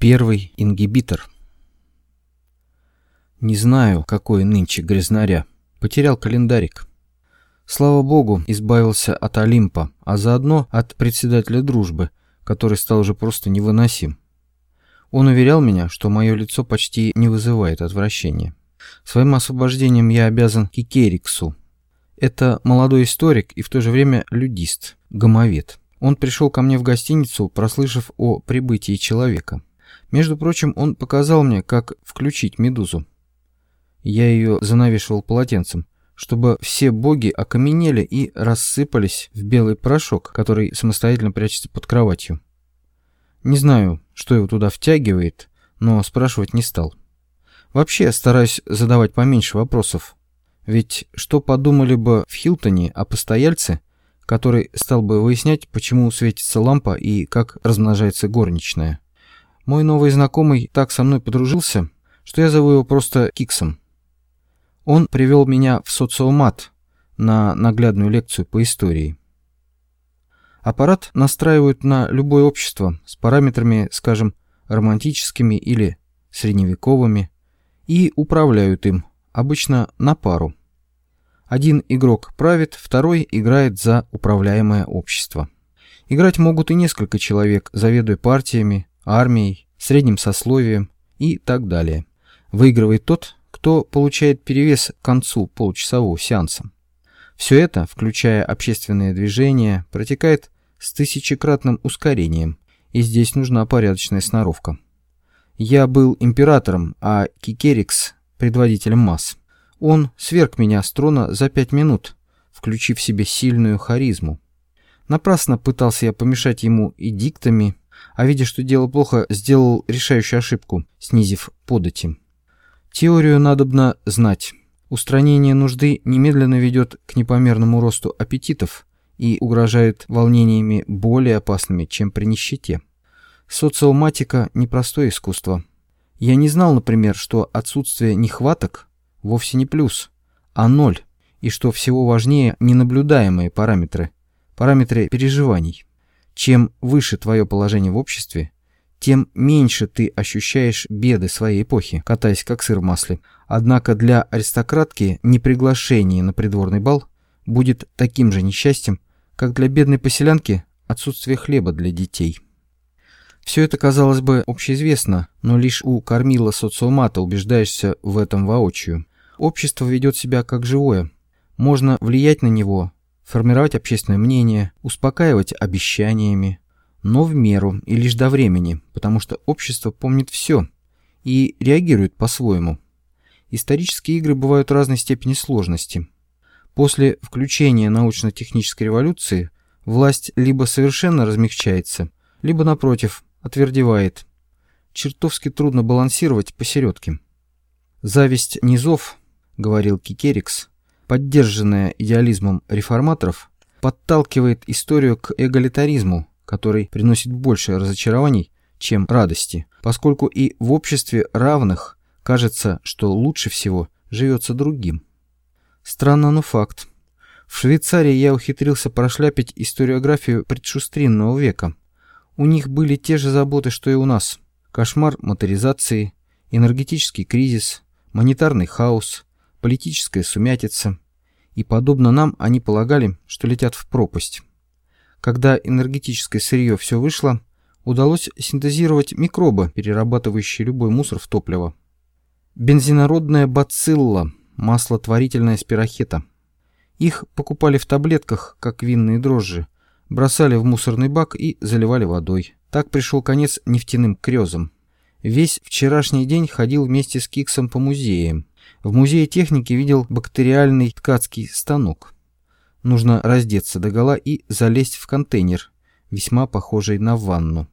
Первый ингибитор. Не знаю, какой нынче грязнаря. Потерял календарик. Слава богу, избавился от Олимпа, а заодно от председателя дружбы, который стал уже просто невыносим. Он уверял меня, что мое лицо почти не вызывает отвращения. Своим освобождением я обязан Кикериксу. Это молодой историк и в то же время людист, гомовед. Он пришел ко мне в гостиницу, прослышав о прибытии человека. Между прочим, он показал мне, как включить медузу. Я ее занавешивал полотенцем, чтобы все боги окаменели и рассыпались в белый порошок, который самостоятельно прячется под кроватью. Не знаю, что его туда втягивает, но спрашивать не стал. Вообще стараюсь задавать поменьше вопросов. Ведь что подумали бы в Хилтоне о постояльце, который стал бы выяснять, почему светится лампа и как размножается горничная? Мой новый знакомый так со мной подружился, что я зову его просто Киксом. Он привел меня в социомат на наглядную лекцию по истории. Аппарат настраивают на любое общество с параметрами, скажем, романтическими или средневековыми, и управляют им, обычно на пару. Один игрок правит, второй играет за управляемое общество. Играть могут и несколько человек, заведуя партиями, армией, средним сословием и так далее. Выигрывает тот, кто получает перевес к концу получасового сеанса. Все это, включая общественные движения, протекает с тысячекратным ускорением, и здесь нужна порядочная сноровка. Я был императором, а Кикерикс – предводителем масс. Он сверг меня с трона за пять минут, включив в себе сильную харизму. Напрасно пытался я помешать ему эдиктами, а видя, что дело плохо, сделал решающую ошибку, снизив подати. Теорию надобно знать. Устранение нужды немедленно ведет к непомерному росту аппетитов и угрожает волнениями более опасными, чем при нищете. Социоматика – непростое искусство. Я не знал, например, что отсутствие нехваток вовсе не плюс, а ноль, и что всего важнее ненаблюдаемые параметры, параметры переживаний. Чем выше твое положение в обществе, тем меньше ты ощущаешь беды своей эпохи, катаясь как сыр в масле. Однако для аристократки неприглашение на придворный бал будет таким же несчастьем, как для бедной поселянки отсутствие хлеба для детей. Все это, казалось бы, общеизвестно, но лишь у кормила социомата убеждаешься в этом воочию. Общество ведет себя как живое. Можно влиять на него, формировать общественное мнение, успокаивать обещаниями, но в меру и лишь до времени, потому что общество помнит все и реагирует по-своему. Исторические игры бывают разной степени сложности. После включения научно-технической революции власть либо совершенно размягчается, либо, напротив, отвердевает. Чертовски трудно балансировать посередке. «Зависть низов», — говорил Кикерикс, поддержанная идеализмом реформаторов, подталкивает историю к эгалитаризму, который приносит больше разочарований, чем радости, поскольку и в обществе равных кажется, что лучше всего живется другим. Странно, но факт. В Швейцарии я ухитрился прошляпить историографию предшустринного века. У них были те же заботы, что и у нас. Кошмар моторизации, энергетический кризис, монетарный хаос, политическая сумятица, и, подобно нам, они полагали, что летят в пропасть. Когда энергетическое сырье все вышло, удалось синтезировать микробы, перерабатывающие любой мусор в топливо. Бензинородная бацилла, маслотворительная спирохета. Их покупали в таблетках, как винные дрожжи, бросали в мусорный бак и заливали водой. Так пришел конец нефтяным крезам. Весь вчерашний день ходил вместе с Киксом по музеям. В музее техники видел бактериальный ткацкий станок. Нужно раздеться догола и залезть в контейнер, весьма похожий на ванну.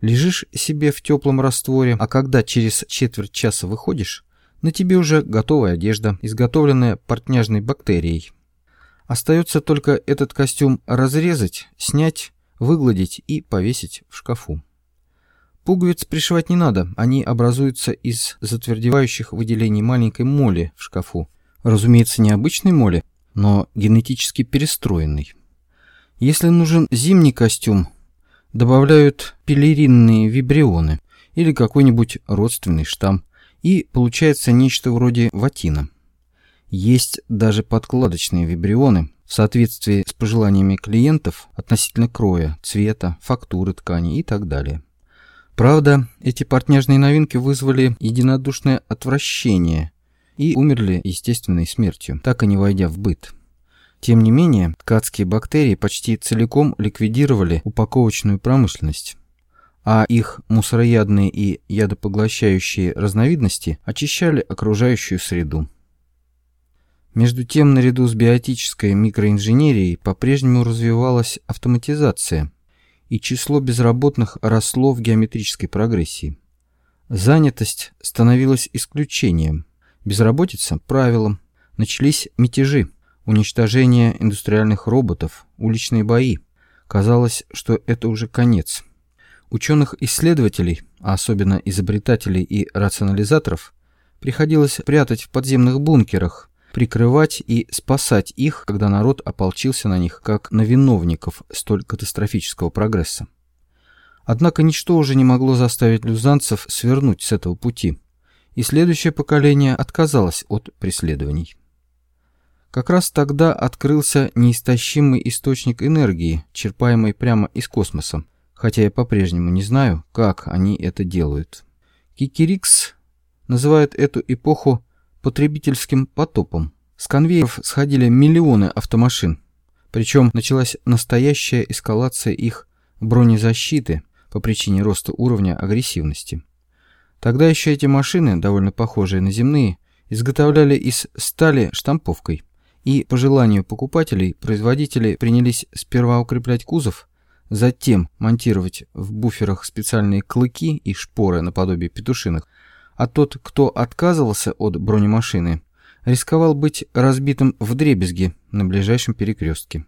Лежишь себе в теплом растворе, а когда через четверть часа выходишь, на тебе уже готовая одежда, изготовленная портняжной бактерией. Остается только этот костюм разрезать, снять, выгладить и повесить в шкафу. Пуговиц пришивать не надо, они образуются из затвердевающих выделений маленькой моли в шкафу. Разумеется, не обычной моли, но генетически перестроенный. Если нужен зимний костюм, добавляют пелеринные вибрионы или какой-нибудь родственный штамм, и получается нечто вроде ватина. Есть даже подкладочные вибрионы в соответствии с пожеланиями клиентов относительно кроя, цвета, фактуры ткани и так далее. Правда, эти портняжные новинки вызвали единодушное отвращение и умерли естественной смертью, так и не войдя в быт. Тем не менее, ткацкие бактерии почти целиком ликвидировали упаковочную промышленность, а их мусороядные и ядопоглощающие разновидности очищали окружающую среду. Между тем, наряду с биотической микроинженерией по-прежнему развивалась автоматизация, и число безработных росло в геометрической прогрессии. Занятость становилась исключением, безработица – правилом. Начались мятежи – уничтожение индустриальных роботов, уличные бои. Казалось, что это уже конец. Ученых-исследователей, а особенно изобретателей и рационализаторов, приходилось прятать в подземных бункерах, прикрывать и спасать их, когда народ ополчился на них, как на виновников столь катастрофического прогресса. Однако ничто уже не могло заставить люзанцев свернуть с этого пути, и следующее поколение отказалось от преследований. Как раз тогда открылся неистощимый источник энергии, черпаемый прямо из космоса, хотя я по-прежнему не знаю, как они это делают. Кикирикс называет эту эпоху потребительским потопом. С конвейеров сходили миллионы автомашин, причем началась настоящая эскалация их бронезащиты по причине роста уровня агрессивности. Тогда еще эти машины, довольно похожие на земные, изготовляли из стали штамповкой – и по желанию покупателей производители принялись сперва укреплять кузов, затем монтировать в буферах специальные клыки и шпоры наподобие петушиных, а тот, кто отказывался от бронемашины, рисковал быть разбитым в дребезги на ближайшем перекрестке.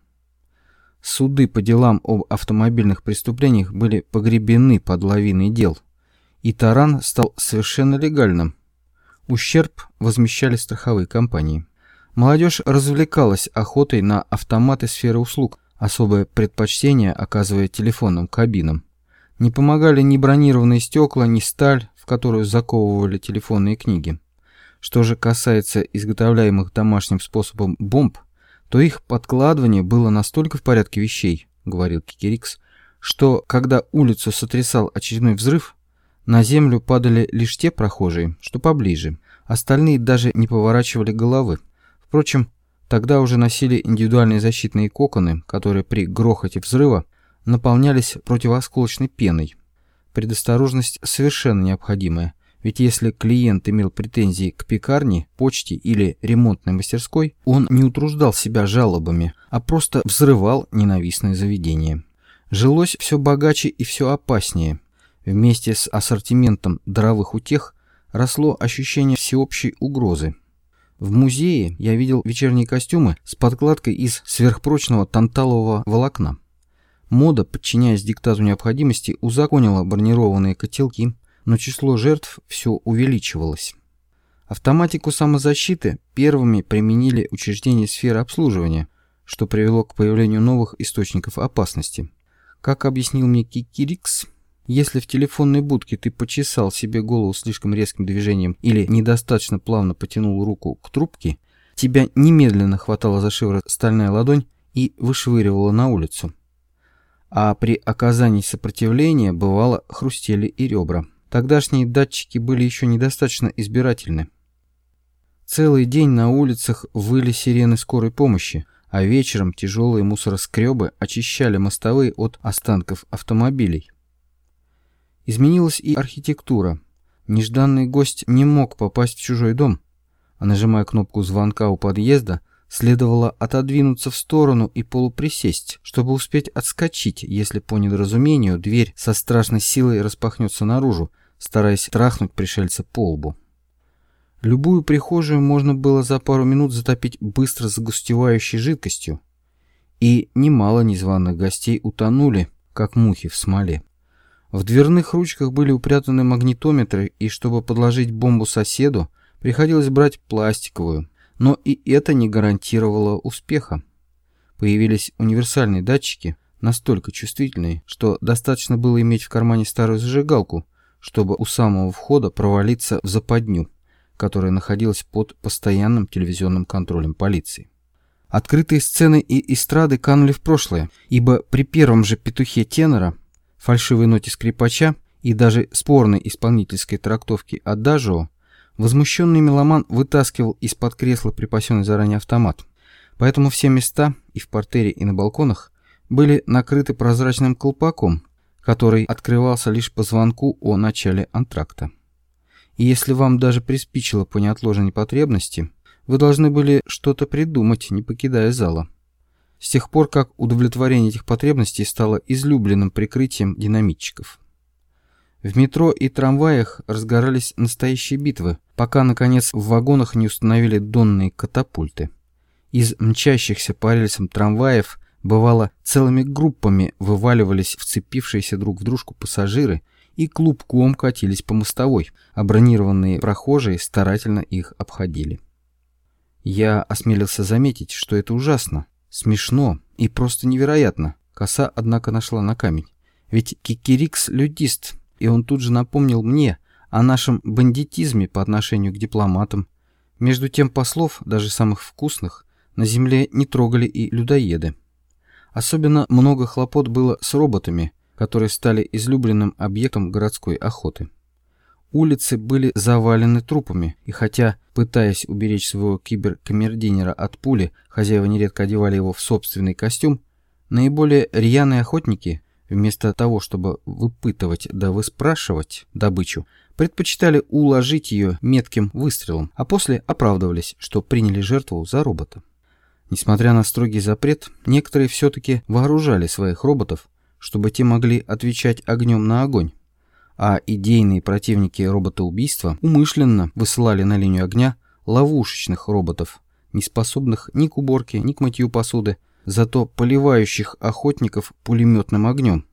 Суды по делам об автомобильных преступлениях были погребены под лавиной дел, и таран стал совершенно легальным. Ущерб возмещали страховые компании. Молодежь развлекалась охотой на автоматы сферы услуг, особое предпочтение оказывая телефонным кабинам. Не помогали ни бронированные стекла, ни сталь, в которую заковывали телефонные книги. Что же касается изготовляемых домашним способом бомб, то их подкладывание было настолько в порядке вещей, говорил Кикерикс, что когда улицу сотрясал очередной взрыв, на землю падали лишь те прохожие, что поближе, остальные даже не поворачивали головы. Впрочем, тогда уже носили индивидуальные защитные коконы, которые при грохоте взрыва наполнялись противоосколочной пеной. Предосторожность совершенно необходимая, ведь если клиент имел претензии к пекарне, почте или ремонтной мастерской, он не утруждал себя жалобами, а просто взрывал ненавистное заведение. Жилось все богаче и все опаснее. Вместе с ассортиментом дровых утех росло ощущение всеобщей угрозы. В музее я видел вечерние костюмы с подкладкой из сверхпрочного танталового волокна. Мода, подчиняясь диктату необходимости, узаконила бронированные котелки, но число жертв все увеличивалось. Автоматику самозащиты первыми применили учреждения сферы обслуживания, что привело к появлению новых источников опасности. Как объяснил мне Кикирикс, если в телефонной будке ты почесал себе голову слишком резким движением или недостаточно плавно потянул руку к трубке, тебя немедленно хватала за шиворот стальная ладонь и вышвыривала на улицу. А при оказании сопротивления бывало хрустели и ребра. Тогдашние датчики были еще недостаточно избирательны. Целый день на улицах выли сирены скорой помощи, а вечером тяжелые мусороскребы очищали мостовые от останков автомобилей. Изменилась и архитектура. Нежданный гость не мог попасть в чужой дом, а нажимая кнопку звонка у подъезда, следовало отодвинуться в сторону и полуприсесть, чтобы успеть отскочить, если по недоразумению дверь со страшной силой распахнется наружу, стараясь трахнуть пришельца по лбу. Любую прихожую можно было за пару минут затопить быстро загустевающей жидкостью, и немало незваных гостей утонули, как мухи в смоле. В дверных ручках были упрятаны магнитометры, и чтобы подложить бомбу соседу, приходилось брать пластиковую, но и это не гарантировало успеха. Появились универсальные датчики, настолько чувствительные, что достаточно было иметь в кармане старую зажигалку, чтобы у самого входа провалиться в западню, которая находилась под постоянным телевизионным контролем полиции. Открытые сцены и эстрады канули в прошлое, ибо при первом же петухе тенора, фальшивой ноте скрипача и даже спорной исполнительской трактовке «Адажио» возмущенный меломан вытаскивал из-под кресла припасенный заранее автомат. Поэтому все места, и в портере, и на балконах, были накрыты прозрачным колпаком, который открывался лишь по звонку о начале антракта. И если вам даже приспичило по неотложной потребности, вы должны были что-то придумать, не покидая зала. С тех пор, как удовлетворение этих потребностей стало излюбленным прикрытием динамитчиков. В метро и трамваях разгорались настоящие битвы, пока, наконец, в вагонах не установили донные катапульты. Из мчащихся по рельсам трамваев Бывало, целыми группами вываливались вцепившиеся друг в дружку пассажиры и клубком катились по мостовой, а бронированные прохожие старательно их обходили. Я осмелился заметить, что это ужасно, смешно и просто невероятно. Коса, однако, нашла на камень. Ведь Кикирикс — людист, и он тут же напомнил мне о нашем бандитизме по отношению к дипломатам. Между тем послов, даже самых вкусных, на земле не трогали и людоеды. Особенно много хлопот было с роботами, которые стали излюбленным объектом городской охоты. Улицы были завалены трупами, и хотя, пытаясь уберечь своего киберкамердинера от пули, хозяева нередко одевали его в собственный костюм, наиболее рьяные охотники, вместо того, чтобы выпытывать да выспрашивать добычу, предпочитали уложить ее метким выстрелом, а после оправдывались, что приняли жертву за робота. Несмотря на строгий запрет, некоторые все-таки вооружали своих роботов, чтобы те могли отвечать огнем на огонь. А идейные противники роботоубийства умышленно высылали на линию огня ловушечных роботов, не способных ни к уборке, ни к мытью посуды, зато поливающих охотников пулеметным огнем.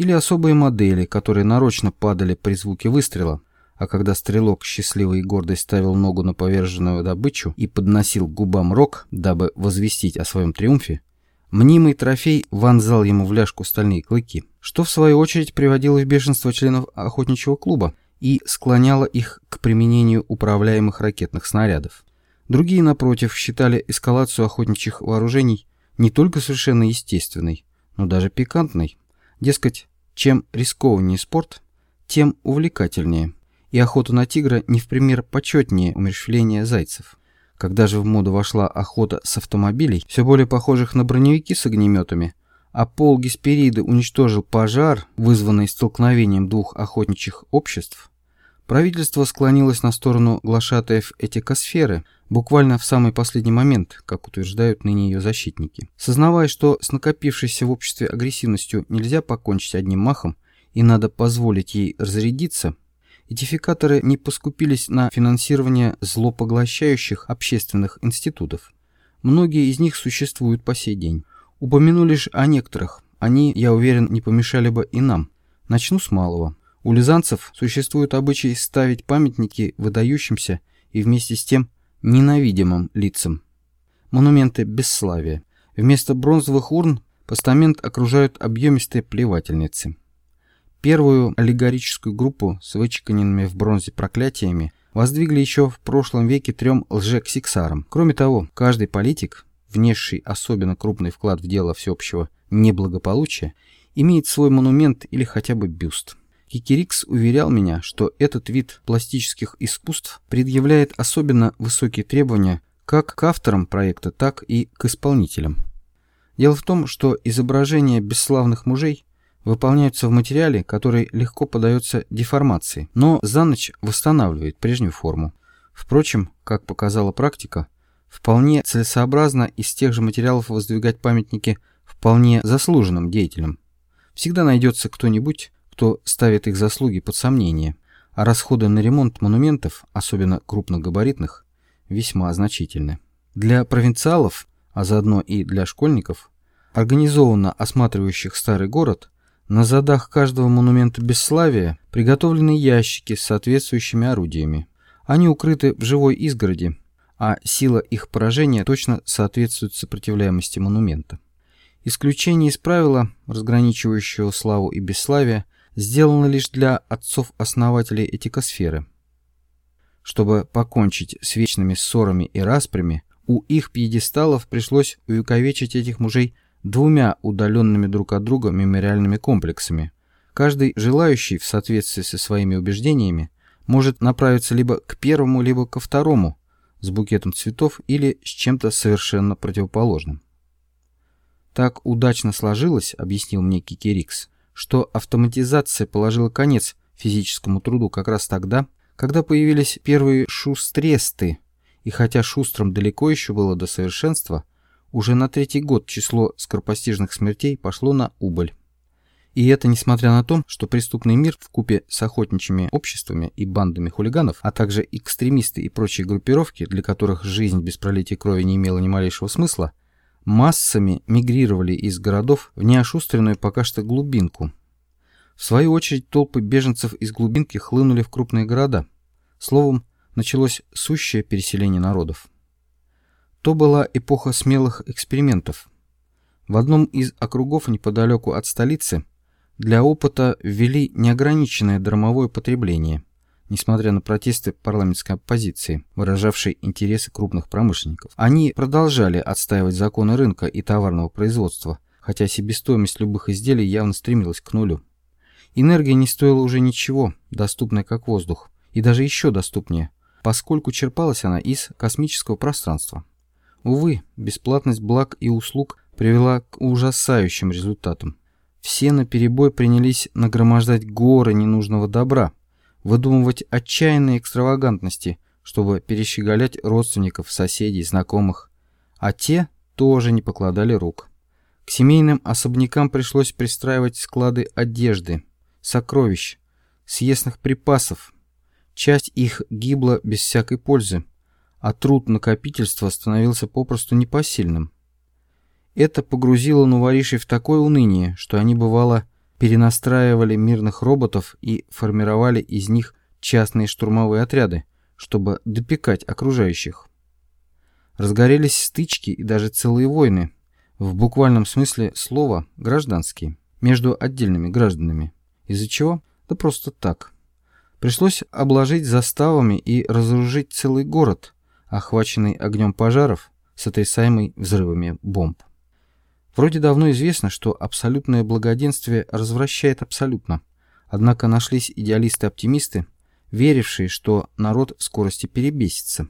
Или особые модели, которые нарочно падали при звуке выстрела, а когда стрелок, счастливый и гордый, ставил ногу на поверженную добычу и подносил к губам рог, дабы возвестить о своем триумфе, мнимый трофей вонзал ему в ляжку стальные клыки, что в свою очередь приводило в бешенство членов охотничьего клуба и склоняло их к применению управляемых ракетных снарядов. Другие, напротив, считали эскалацию охотничьих вооружений не только совершенно естественной, но даже пикантной. Дескать, чем рискованнее спорт, тем увлекательнее и охота на тигра не в пример почетнее умерщвления зайцев. Когда же в моду вошла охота с автомобилей, все более похожих на броневики с огнеметами, а пол Геспериды уничтожил пожар, вызванный столкновением двух охотничьих обществ, правительство склонилось на сторону глашатаев этикосферы буквально в самый последний момент, как утверждают ныне ее защитники. Сознавая, что с накопившейся в обществе агрессивностью нельзя покончить одним махом и надо позволить ей разрядиться, Идификаторы не поскупились на финансирование злопоглощающих общественных институтов. Многие из них существуют по сей день. Упомяну лишь о некоторых. Они, я уверен, не помешали бы и нам. Начну с малого. У лизанцев существует обычай ставить памятники выдающимся и вместе с тем ненавидимым лицам. Монументы бесславия. Вместо бронзовых урн постамент окружают объемистые плевательницы. Первую аллегорическую группу с вычеканенными в бронзе проклятиями воздвигли еще в прошлом веке трем лжексиксарам. Кроме того, каждый политик, внесший особенно крупный вклад в дело всеобщего неблагополучия, имеет свой монумент или хотя бы бюст. Кикерикс уверял меня, что этот вид пластических искусств предъявляет особенно высокие требования как к авторам проекта, так и к исполнителям. Дело в том, что изображения бесславных мужей выполняются в материале, который легко поддается деформации, но за ночь восстанавливает прежнюю форму. Впрочем, как показала практика, вполне целесообразно из тех же материалов воздвигать памятники вполне заслуженным деятелям. Всегда найдется кто-нибудь, кто ставит их заслуги под сомнение, а расходы на ремонт монументов, особенно крупногабаритных, весьма значительны. Для провинциалов, а заодно и для школьников, организованно осматривающих старый город – на задах каждого монумента бесславия приготовлены ящики с соответствующими орудиями. Они укрыты в живой изгороди, а сила их поражения точно соответствует сопротивляемости монумента. Исключение из правила, разграничивающего славу и бесславие, сделано лишь для отцов-основателей этикосферы. Чтобы покончить с вечными ссорами и распрями, у их пьедесталов пришлось увековечить этих мужей двумя удаленными друг от друга мемориальными комплексами. Каждый желающий в соответствии со своими убеждениями может направиться либо к первому, либо ко второму с букетом цветов или с чем-то совершенно противоположным. Так удачно сложилось, объяснил мне Кикерикс, что автоматизация положила конец физическому труду как раз тогда, когда появились первые шустресты, и хотя шустрым далеко еще было до совершенства, уже на третий год число скоропостижных смертей пошло на убыль. И это несмотря на то, что преступный мир в купе с охотничьими обществами и бандами хулиганов, а также экстремисты и прочие группировки, для которых жизнь без пролития крови не имела ни малейшего смысла, массами мигрировали из городов в неошустренную пока что глубинку, в свою очередь толпы беженцев из глубинки хлынули в крупные города. Словом, началось сущее переселение народов. То была эпоха смелых экспериментов. В одном из округов неподалеку от столицы для опыта ввели неограниченное драмовое потребление, несмотря на протесты парламентской оппозиции, выражавшей интересы крупных промышленников. Они продолжали отстаивать законы рынка и товарного производства, хотя себестоимость любых изделий явно стремилась к нулю. Энергия не стоила уже ничего, доступная как воздух, и даже еще доступнее, поскольку черпалась она из космического пространства. Увы, бесплатность благ и услуг привела к ужасающим результатам. Все наперебой принялись нагромождать горы ненужного добра, выдумывать отчаянные экстравагантности, чтобы перещеголять родственников, соседей, знакомых. А те тоже не покладали рук. К семейным особнякам пришлось пристраивать склады одежды, сокровищ, съестных припасов. Часть их гибла без всякой пользы, а труд накопительства становился попросту непосильным. Это погрузило новоришей в такое уныние, что они, бывало, перенастраивали мирных роботов и формировали из них частные штурмовые отряды, чтобы допекать окружающих. Разгорелись стычки и даже целые войны, в буквальном смысле слова гражданские, между отдельными гражданами. Из-за чего? Да просто так. Пришлось обложить заставами и разоружить целый город, охваченный огнем пожаров, сотрясаемый взрывами бомб. Вроде давно известно, что абсолютное благоденствие развращает абсолютно. Однако нашлись идеалисты-оптимисты, верившие, что народ в скорости перебесится.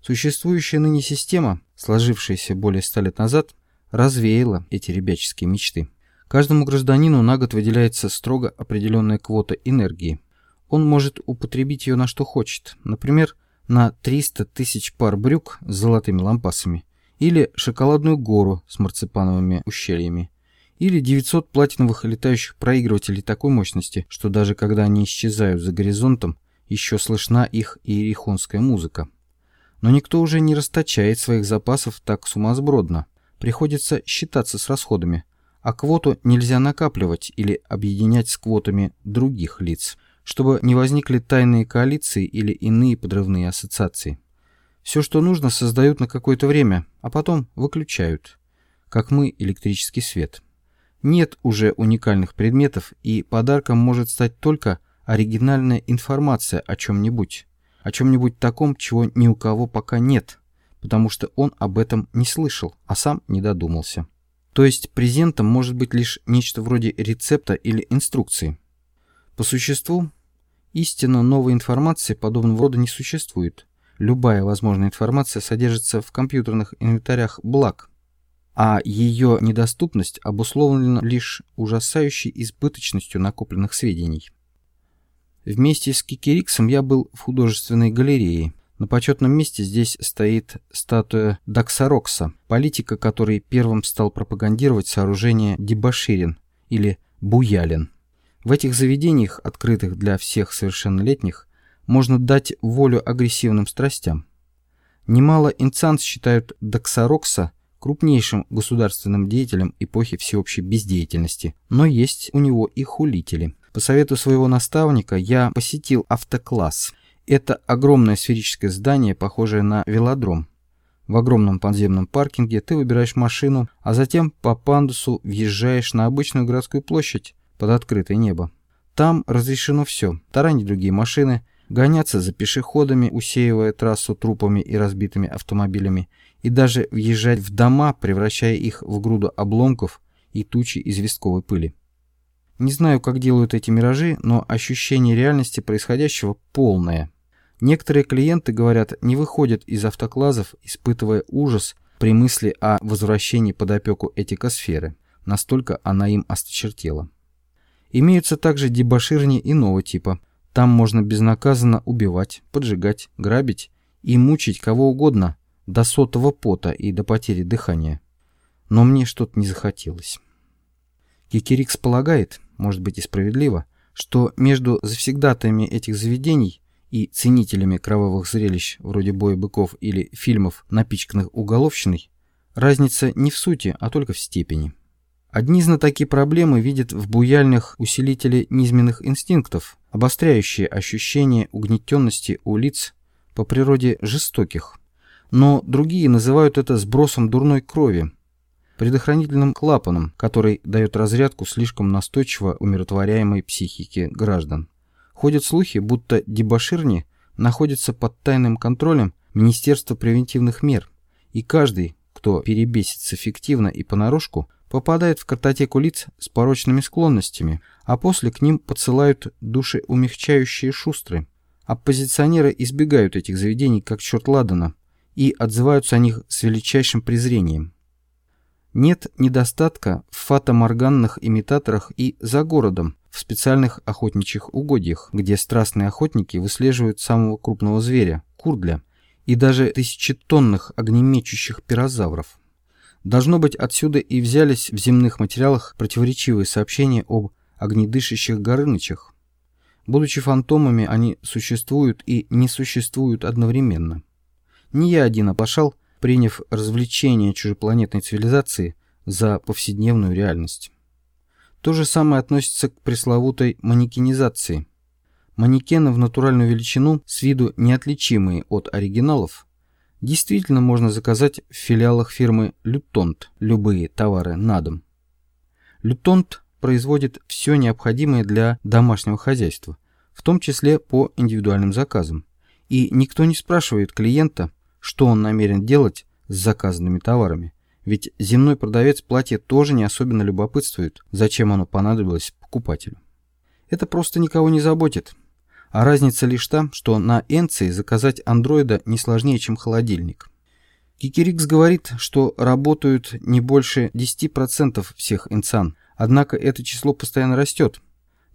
Существующая ныне система, сложившаяся более ста лет назад, развеяла эти ребяческие мечты. Каждому гражданину на год выделяется строго определенная квота энергии. Он может употребить ее на что хочет, например, на 300 тысяч пар брюк с золотыми лампасами, или шоколадную гору с марципановыми ущельями, или 900 платиновых летающих проигрывателей такой мощности, что даже когда они исчезают за горизонтом, еще слышна их иерихонская музыка. Но никто уже не расточает своих запасов так сумасбродно. Приходится считаться с расходами, а квоту нельзя накапливать или объединять с квотами других лиц, чтобы не возникли тайные коалиции или иные подрывные ассоциации. Все, что нужно, создают на какое-то время, а потом выключают, как мы электрический свет. Нет уже уникальных предметов, и подарком может стать только оригинальная информация о чем-нибудь, о чем-нибудь таком, чего ни у кого пока нет, потому что он об этом не слышал, а сам не додумался. То есть презентом может быть лишь нечто вроде рецепта или инструкции. По существу, истинно новой информации подобного рода не существует. Любая возможная информация содержится в компьютерных инвентарях благ, а ее недоступность обусловлена лишь ужасающей избыточностью накопленных сведений. Вместе с Кикериксом я был в художественной галерее, на почетном месте здесь стоит статуя Даксарокса, политика, который первым стал пропагандировать сооружение Дебаширин или Буялин. В этих заведениях, открытых для всех совершеннолетних, можно дать волю агрессивным страстям. Немало инцанс считают Даксарокса крупнейшим государственным деятелем эпохи всеобщей бездеятельности, но есть у него и хулители. По совету своего наставника я посетил автокласс – это огромное сферическое здание, похожее на велодром. В огромном подземном паркинге ты выбираешь машину, а затем по пандусу въезжаешь на обычную городскую площадь под открытое небо. Там разрешено все – таранить другие машины, гоняться за пешеходами, усеивая трассу трупами и разбитыми автомобилями, и даже въезжать в дома, превращая их в груду обломков и тучи известковой пыли. Не знаю, как делают эти миражи, но ощущение реальности происходящего полное. Некоторые клиенты, говорят, не выходят из автоклазов, испытывая ужас при мысли о возвращении под опеку этикосферы. Настолько она им осточертела. Имеются также дебоширни иного типа. Там можно безнаказанно убивать, поджигать, грабить и мучить кого угодно до сотого пота и до потери дыхания. Но мне что-то не захотелось. Кикерикс полагает, может быть и справедливо, что между завсегдатаями этих заведений и ценителями кровавых зрелищ вроде боя быков или фильмов, напичканных уголовщиной, разница не в сути, а только в степени. Одни знатоки проблемы видят в буяльных усилители низменных инстинктов, обостряющие ощущение угнетенности у лиц по природе жестоких, но другие называют это сбросом дурной крови, предохранительным клапаном, который дает разрядку слишком настойчиво умиротворяемой психике граждан. Ходят слухи, будто дебоширни находятся под тайным контролем Министерства превентивных мер, и каждый, кто перебесится фиктивно и понарошку, попадает в картотеку лиц с порочными склонностями, а после к ним подсылают души умягчающие шустры. Оппозиционеры избегают этих заведений как черт ладана и отзываются о них с величайшим презрением. Нет недостатка в фатоморганных имитаторах и за городом, в специальных охотничьих угодьях, где страстные охотники выслеживают самого крупного зверя – курдля, и даже тысячетонных огнеметчущих пирозавров. Должно быть, отсюда и взялись в земных материалах противоречивые сообщения об огнедышащих горынычах. Будучи фантомами, они существуют и не существуют одновременно. Не я один оплошал, приняв развлечение чужепланетной цивилизации за повседневную реальность. То же самое относится к пресловутой манекенизации. Манекены в натуральную величину, с виду неотличимые от оригиналов, действительно можно заказать в филиалах фирмы «Лютонт» любые товары на дом. «Лютонт» производит все необходимое для домашнего хозяйства, в том числе по индивидуальным заказам. И никто не спрашивает клиента, что он намерен делать с заказанными товарами. Ведь земной продавец платья тоже не особенно любопытствует, зачем оно понадобилось покупателю. Это просто никого не заботит. А разница лишь та, что на Энции заказать андроида не сложнее, чем холодильник. Кикерикс говорит, что работают не больше 10% всех инсан, однако это число постоянно растет.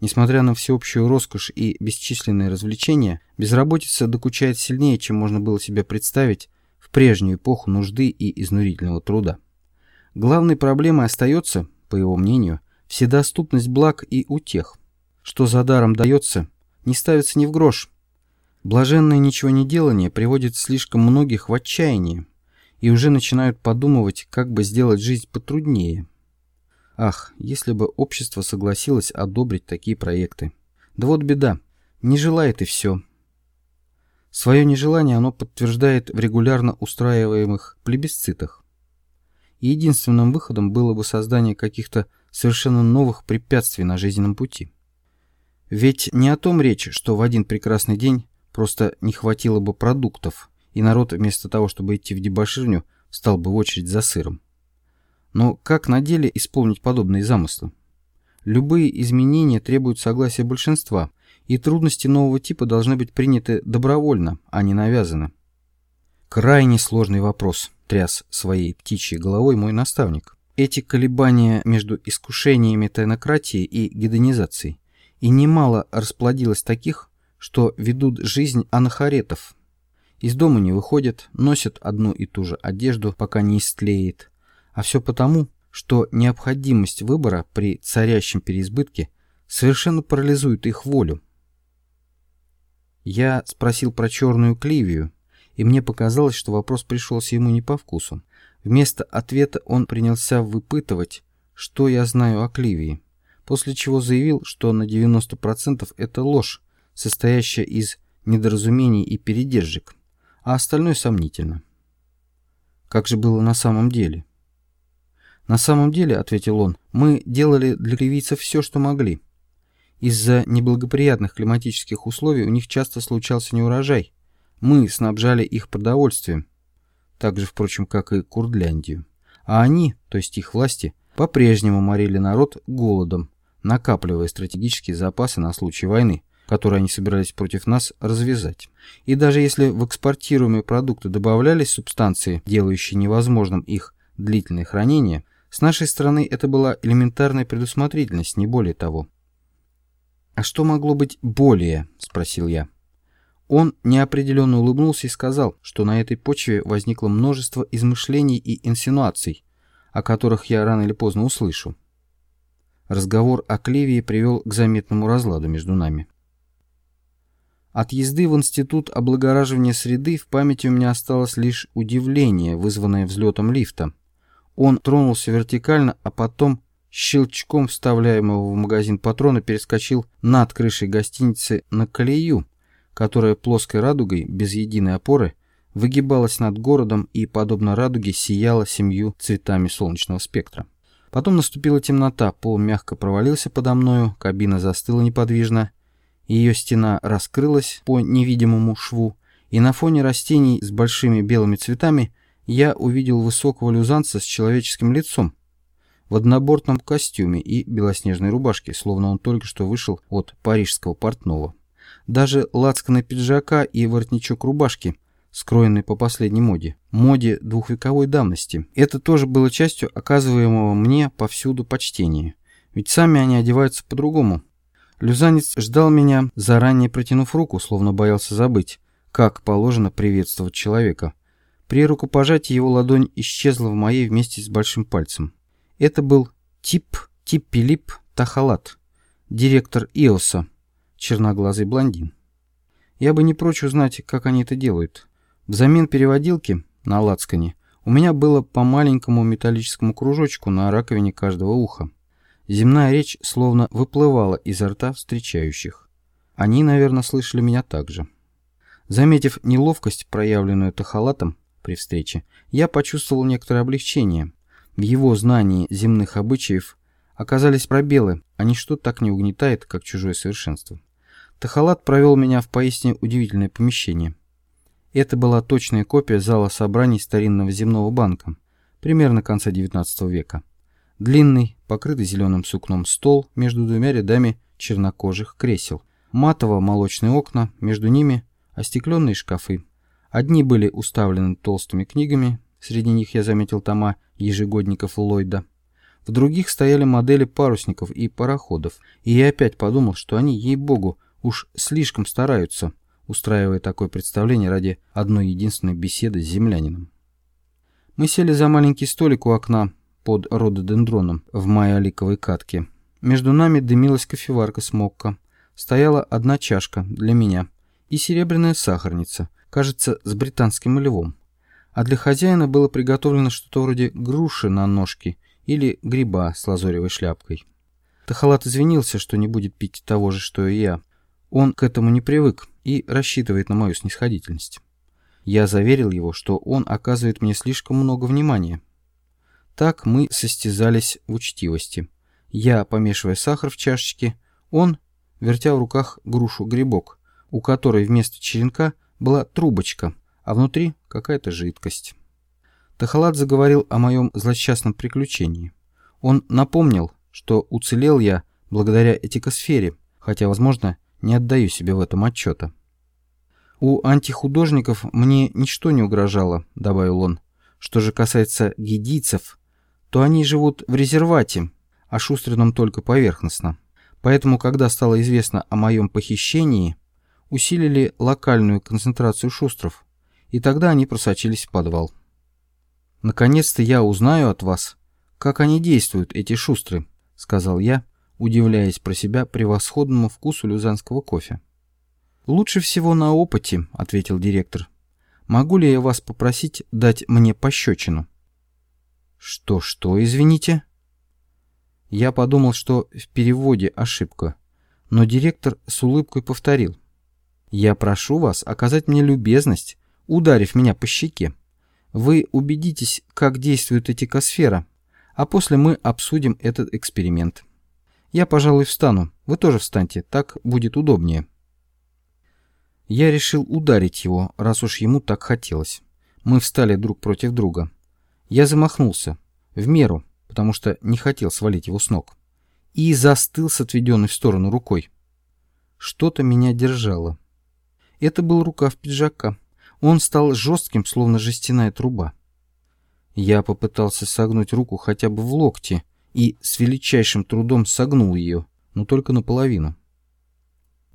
Несмотря на всеобщую роскошь и бесчисленные развлечения, безработица докучает сильнее, чем можно было себе представить в прежнюю эпоху нужды и изнурительного труда. Главной проблемой остается, по его мнению, вседоступность благ и утех. Что за даром дается, не ставится ни в грош. Блаженное ничего не делание приводит слишком многих в отчаяние и уже начинают подумывать, как бы сделать жизнь потруднее. Ах, если бы общество согласилось одобрить такие проекты. Да вот беда, не желает и все. Свое нежелание оно подтверждает в регулярно устраиваемых плебисцитах. И единственным выходом было бы создание каких-то совершенно новых препятствий на жизненном пути. Ведь не о том речь, что в один прекрасный день просто не хватило бы продуктов, и народ вместо того, чтобы идти в дебоширню, стал бы в очередь за сыром. Но как на деле исполнить подобные замыслы? Любые изменения требуют согласия большинства, и трудности нового типа должны быть приняты добровольно, а не навязаны. Крайне сложный вопрос, тряс своей птичьей головой мой наставник. Эти колебания между искушениями тайнократии и гедонизацией и немало расплодилось таких, что ведут жизнь анахаретов. Из дома не выходят, носят одну и ту же одежду, пока не истлеет. А все потому, что необходимость выбора при царящем переизбытке совершенно парализует их волю. Я спросил про черную кливию, и мне показалось, что вопрос пришелся ему не по вкусу. Вместо ответа он принялся выпытывать, что я знаю о кливии после чего заявил, что на 90% это ложь, состоящая из недоразумений и передержек, а остальное сомнительно. Как же было на самом деле? На самом деле, ответил он, мы делали для ливийцев все, что могли. Из-за неблагоприятных климатических условий у них часто случался неурожай. Мы снабжали их продовольствием, так же, впрочем, как и Курдляндию. А они, то есть их власти, по-прежнему морили народ голодом, накапливая стратегические запасы на случай войны, которые они собирались против нас развязать. И даже если в экспортируемые продукты добавлялись субстанции, делающие невозможным их длительное хранение, с нашей стороны это была элементарная предусмотрительность, не более того. «А что могло быть более?» – спросил я. Он неопределенно улыбнулся и сказал, что на этой почве возникло множество измышлений и инсинуаций, о которых я рано или поздно услышу. Разговор о Клевии привел к заметному разладу между нами. От езды в институт облагораживания среды в памяти у меня осталось лишь удивление, вызванное взлетом лифта. Он тронулся вертикально, а потом щелчком вставляемого в магазин патрона перескочил над крышей гостиницы на колею, которая плоской радугой, без единой опоры, выгибалась над городом и, подобно радуге, сияла семью цветами солнечного спектра. Потом наступила темнота, пол мягко провалился подо мною, кабина застыла неподвижно, ее стена раскрылась по невидимому шву, и на фоне растений с большими белыми цветами я увидел высокого люзанца с человеческим лицом, в однобортном костюме и белоснежной рубашке, словно он только что вышел от парижского портного. Даже лацканы пиджака и воротничок рубашки, скроенный по последней моде, моде двухвековой давности. Это тоже было частью оказываемого мне повсюду почтения. Ведь сами они одеваются по-другому. Люзанец ждал меня, заранее протянув руку, словно боялся забыть, как положено приветствовать человека. При рукопожатии его ладонь исчезла в моей вместе с большим пальцем. Это был Тип Типпилип Тахалат, директор ИОСа, черноглазый блондин. Я бы не прочь узнать, как они это делают. Взамен переводилки на лацкане у меня было по маленькому металлическому кружочку на раковине каждого уха. Земная речь словно выплывала изо рта встречающих. Они, наверное, слышали меня так же. Заметив неловкость, проявленную Тахалатом при встрече, я почувствовал некоторое облегчение. В его знании земных обычаев оказались пробелы, а ничто так не угнетает, как чужое совершенство. Тахалат провел меня в поистине удивительное помещение. Это была точная копия зала собраний старинного земного банка, примерно конца XIX века. Длинный, покрытый зеленым сукном стол между двумя рядами чернокожих кресел, матово-молочные окна, между ними остекленные шкафы. Одни были уставлены толстыми книгами, среди них я заметил тома ежегодников Ллойда. В других стояли модели парусников и пароходов, и я опять подумал, что они, ей-богу, Уж слишком стараются, устраивая такое представление ради одной единственной беседы с землянином. Мы сели за маленький столик у окна под рододендроном в майоликовой катке. Между нами дымилась кофеварка с мокко. Стояла одна чашка для меня и серебряная сахарница, кажется, с британским львом. А для хозяина было приготовлено что-то вроде груши на ножке или гриба с лазоревой шляпкой. Тахалат извинился, что не будет пить того же, что и я, он к этому не привык и рассчитывает на мою снисходительность. Я заверил его, что он оказывает мне слишком много внимания. Так мы состязались в учтивости. Я, помешивая сахар в чашечке, он, вертя в руках грушу-грибок, у которой вместо черенка была трубочка, а внутри какая-то жидкость. Тахалат заговорил о моем злосчастном приключении. Он напомнил, что уцелел я благодаря этикосфере, хотя, возможно, не отдаю себе в этом отчета. «У антихудожников мне ничто не угрожало», — добавил он. «Что же касается гидийцев, то они живут в резервате, а Шустрином только поверхностно. Поэтому, когда стало известно о моем похищении, усилили локальную концентрацию шустров, и тогда они просочились в подвал. «Наконец-то я узнаю от вас, как они действуют, эти шустры», — сказал я, удивляясь про себя превосходному вкусу люзанского кофе. «Лучше всего на опыте», — ответил директор. «Могу ли я вас попросить дать мне пощечину?» «Что-что, извините?» Я подумал, что в переводе ошибка, но директор с улыбкой повторил. «Я прошу вас оказать мне любезность, ударив меня по щеке. Вы убедитесь, как действует этикосфера, а после мы обсудим этот эксперимент». Я, пожалуй, встану. Вы тоже встаньте, так будет удобнее. Я решил ударить его, раз уж ему так хотелось. Мы встали друг против друга. Я замахнулся. В меру, потому что не хотел свалить его с ног. И застыл с отведенной в сторону рукой. Что-то меня держало. Это был рукав пиджака. Он стал жестким, словно жестяная труба. Я попытался согнуть руку хотя бы в локте и с величайшим трудом согнул ее, но только наполовину.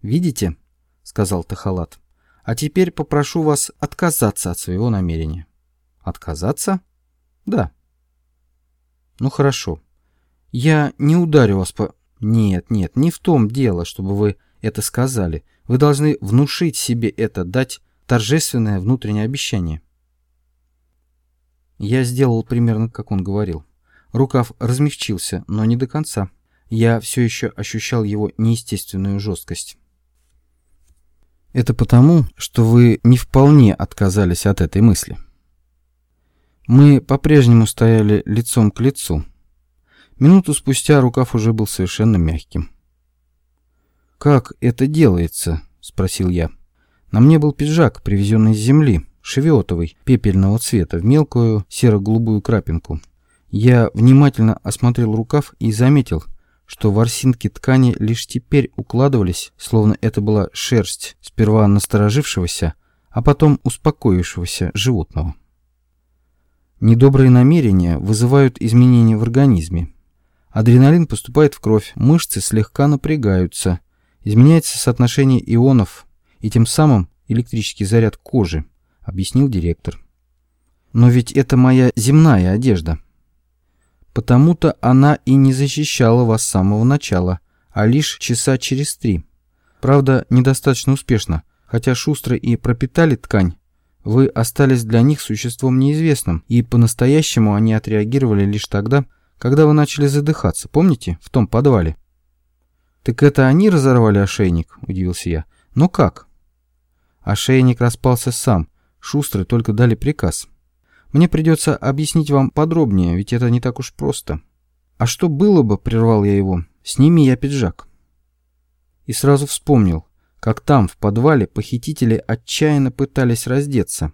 «Видите?» — сказал Тахалат. «А теперь попрошу вас отказаться от своего намерения». «Отказаться?» «Да». «Ну хорошо. Я не ударю вас по...» «Нет, нет, не в том дело, чтобы вы это сказали. Вы должны внушить себе это, дать торжественное внутреннее обещание». Я сделал примерно, как он говорил. Рукав размягчился, но не до конца. Я все еще ощущал его неестественную жесткость. Это потому, что вы не вполне отказались от этой мысли. Мы по-прежнему стояли лицом к лицу. Минуту спустя рукав уже был совершенно мягким. «Как это делается?» — спросил я. На мне был пиджак, привезенный с земли шевиотовый, пепельного цвета, в мелкую серо-голубую крапинку. Я внимательно осмотрел рукав и заметил, что ворсинки ткани лишь теперь укладывались, словно это была шерсть сперва насторожившегося, а потом успокоившегося животного. Недобрые намерения вызывают изменения в организме. Адреналин поступает в кровь, мышцы слегка напрягаются, изменяется соотношение ионов и тем самым электрический заряд кожи объяснил директор. Но ведь это моя земная одежда. Потому-то она и не защищала вас с самого начала, а лишь часа через три. Правда, недостаточно успешно, хотя шустро и пропитали ткань. Вы остались для них существом неизвестным, и по-настоящему они отреагировали лишь тогда, когда вы начали задыхаться, помните, в том подвале? «Так это они разорвали ошейник?» – удивился я. «Но как?» Ошейник распался сам, Шустры только дали приказ. Мне придется объяснить вам подробнее, ведь это не так уж просто. А что было бы, прервал я его, сними я пиджак. И сразу вспомнил, как там, в подвале, похитители отчаянно пытались раздеться.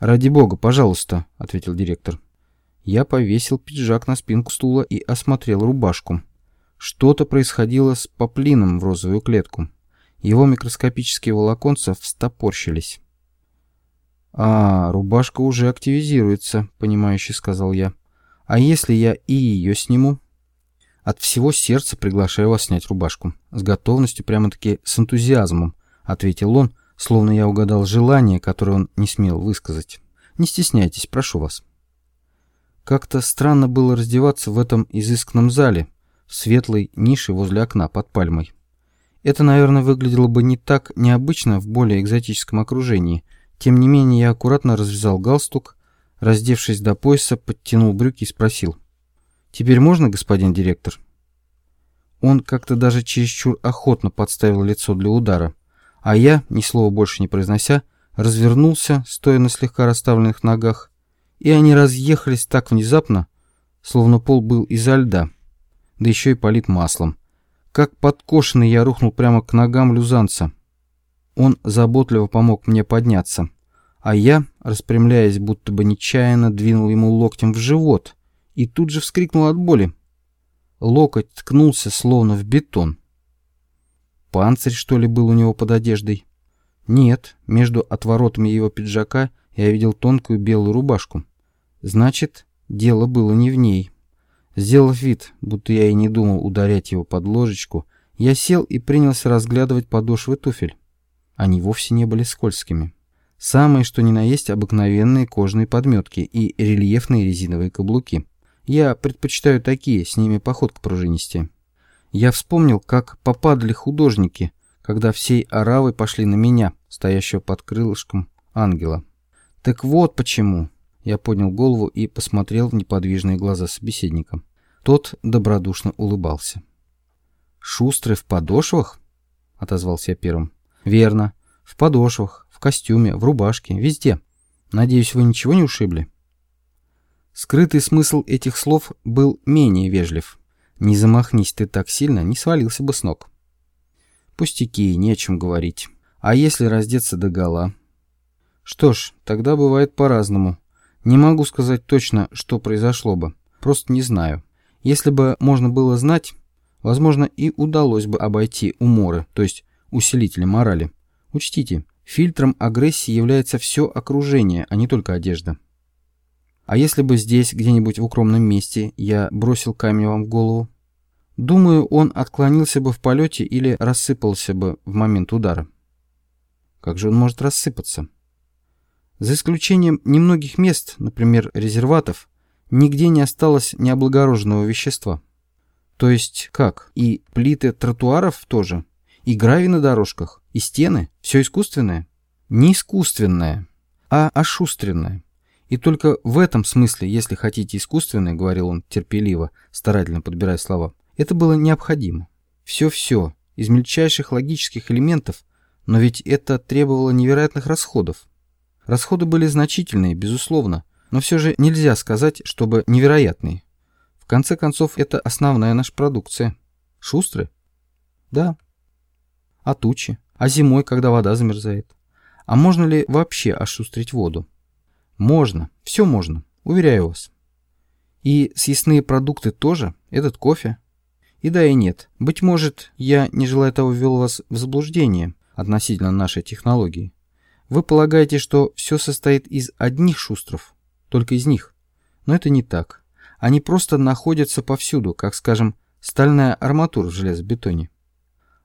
«Ради бога, пожалуйста», — ответил директор. Я повесил пиджак на спинку стула и осмотрел рубашку. Что-то происходило с поплином в розовую клетку. Его микроскопические волоконца встопорщились. «А, рубашка уже активизируется», — понимающе сказал я. «А если я и ее сниму?» «От всего сердца приглашаю вас снять рубашку. С готовностью, прямо-таки с энтузиазмом», — ответил он, словно я угадал желание, которое он не смел высказать. «Не стесняйтесь, прошу вас». Как-то странно было раздеваться в этом изысканном зале, в светлой нише возле окна под пальмой. Это, наверное, выглядело бы не так необычно в более экзотическом окружении — тем не менее, я аккуратно развязал галстук, раздевшись до пояса, подтянул брюки и спросил. «Теперь можно, господин директор?» Он как-то даже чересчур охотно подставил лицо для удара, а я, ни слова больше не произнося, развернулся, стоя на слегка расставленных ногах, и они разъехались так внезапно, словно пол был изо льда, да еще и полит маслом. Как подкошенный я рухнул прямо к ногам люзанца. Он заботливо помог мне подняться, а я, распрямляясь, будто бы нечаянно, двинул ему локтем в живот и тут же вскрикнул от боли. Локоть ткнулся словно в бетон. Панцирь, что ли, был у него под одеждой? Нет, между отворотами его пиджака я видел тонкую белую рубашку. Значит, дело было не в ней. Сделав вид, будто я и не думал ударять его под ложечку, я сел и принялся разглядывать подошвы туфель. Они вовсе не были скользкими. Самые что ни на есть обыкновенные кожаные подметки и рельефные резиновые каблуки. Я предпочитаю такие, с ними походка пружинистее. Я вспомнил, как попадали художники, когда всей оравой пошли на меня, стоящего под крылышком ангела. Так вот почему. Я поднял голову и посмотрел в неподвижные глаза собеседника. Тот добродушно улыбался. «Шустрый в подошвах?» — отозвался я первым. «Верно. В подошвах, в костюме, в рубашке, везде. Надеюсь, вы ничего не ушибли?» Скрытый смысл этих слов был менее вежлив. Не замахнись ты так сильно, не свалился бы с ног. Пустяки, не о чем говорить. А если раздеться до гола? Что ж, тогда бывает по-разному. Не могу сказать точно, что произошло бы. Просто не знаю. Если бы можно было знать, возможно, и удалось бы обойти уморы, то есть усилители морали. Учтите, фильтром агрессии является все окружение, а не только одежда. А если бы здесь, где-нибудь в укромном месте, я бросил камень вам в голову? Думаю, он отклонился бы в полете или рассыпался бы в момент удара. Как же он может рассыпаться? За исключением немногих мест, например, резерватов, нигде не осталось необлагороженного вещества. То есть как? И плиты тротуаров тоже? И гравий на дорожках? И стены? Все искусственное? Не искусственное, а ошустренное. И только в этом смысле, если хотите искусственное, говорил он терпеливо, старательно подбирая слова, это было необходимо. Все-все, из мельчайших логических элементов, но ведь это требовало невероятных расходов. Расходы были значительные, безусловно, но все же нельзя сказать, чтобы невероятные. В конце концов, это основная наша продукция. Шустры? Да. А тучи? А зимой, когда вода замерзает? А можно ли вообще ошустрить воду? Можно, все можно, уверяю вас. И съестные продукты тоже, этот кофе. И да, и нет. Быть может, я, не желая того, ввел вас в заблуждение относительно нашей технологии. Вы полагаете, что все состоит из одних шустров, только из них. Но это не так. Они просто находятся повсюду, как, скажем, стальная арматура в железобетоне.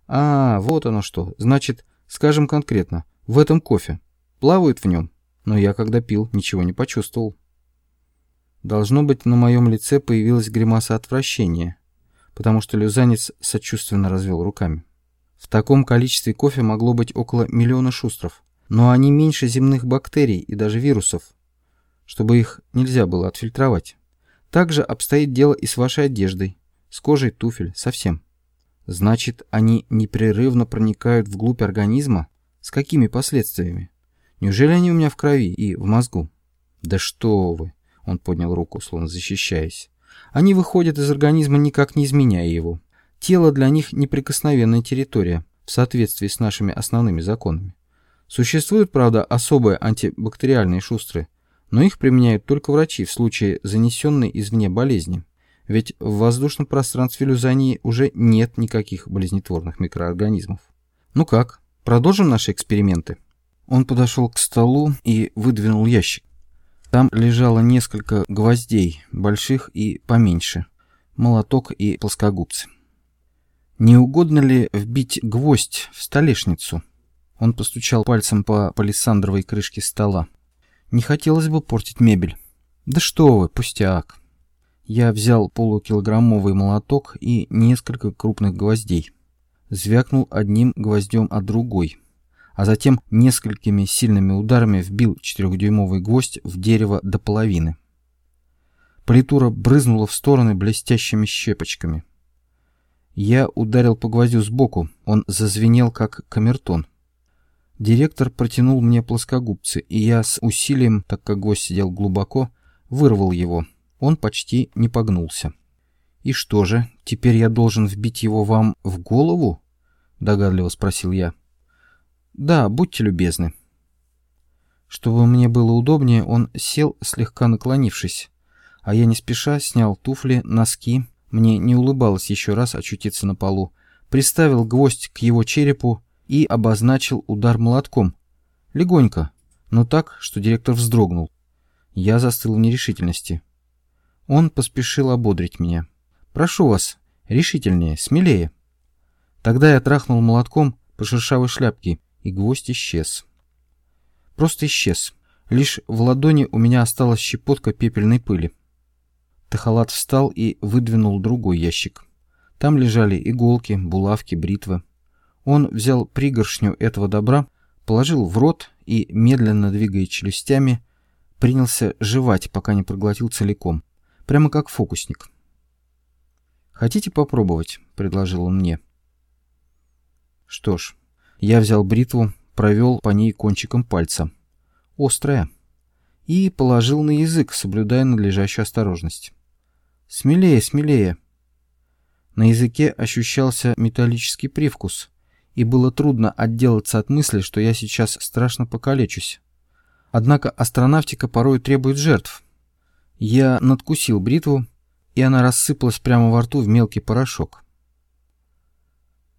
А, вот оно что. Значит, скажем конкретно, в этом кофе. Плавают в нем но я, когда пил, ничего не почувствовал. Должно быть, на моем лице появилась гримаса отвращения, потому что люзанец сочувственно развел руками. В таком количестве кофе могло быть около миллиона шустров, но они меньше земных бактерий и даже вирусов, чтобы их нельзя было отфильтровать. Также обстоит дело и с вашей одеждой, с кожей туфель, совсем. Значит, они непрерывно проникают вглубь организма? С какими последствиями? Неужели они у меня в крови и в мозгу? Да что вы! Он поднял руку, словно защищаясь. Они выходят из организма, никак не изменяя его. Тело для них неприкосновенная территория, в соответствии с нашими основными законами. Существуют, правда, особые антибактериальные шустры, но их применяют только врачи в случае занесенной извне болезни. Ведь в воздушном пространстве Люзании уже нет никаких болезнетворных микроорганизмов. Ну как, продолжим наши эксперименты? Он подошел к столу и выдвинул ящик. Там лежало несколько гвоздей, больших и поменьше, молоток и плоскогубцы. «Не угодно ли вбить гвоздь в столешницу?» Он постучал пальцем по палисандровой крышке стола. «Не хотелось бы портить мебель». «Да что вы, пустяк!» Я взял полукилограммовый молоток и несколько крупных гвоздей. Звякнул одним гвоздем, а другой — а затем несколькими сильными ударами вбил четырехдюймовый гвоздь в дерево до половины. Политура брызнула в стороны блестящими щепочками. Я ударил по гвоздю сбоку, он зазвенел, как камертон. Директор протянул мне плоскогубцы, и я с усилием, так как гвоздь сидел глубоко, вырвал его. Он почти не погнулся. «И что же, теперь я должен вбить его вам в голову?» — догадливо спросил я. «Да, будьте любезны». Чтобы мне было удобнее, он сел, слегка наклонившись, а я не спеша снял туфли, носки, мне не улыбалось еще раз очутиться на полу, приставил гвоздь к его черепу и обозначил удар молотком. Легонько, но так, что директор вздрогнул. Я застыл в нерешительности. Он поспешил ободрить меня. «Прошу вас, решительнее, смелее». Тогда я трахнул молотком по шершавой шляпке и гвоздь исчез. Просто исчез. Лишь в ладони у меня осталась щепотка пепельной пыли. Тахалат встал и выдвинул другой ящик. Там лежали иголки, булавки, бритвы. Он взял пригоршню этого добра, положил в рот и, медленно двигая челюстями, принялся жевать, пока не проглотил целиком. Прямо как фокусник. «Хотите попробовать?» — предложил он мне. Что ж, я взял бритву, провел по ней кончиком пальца. Острая. И положил на язык, соблюдая надлежащую осторожность. «Смелее, смелее!» На языке ощущался металлический привкус, и было трудно отделаться от мысли, что я сейчас страшно покалечусь. Однако астронавтика порой требует жертв. Я надкусил бритву, и она рассыпалась прямо во рту в мелкий порошок.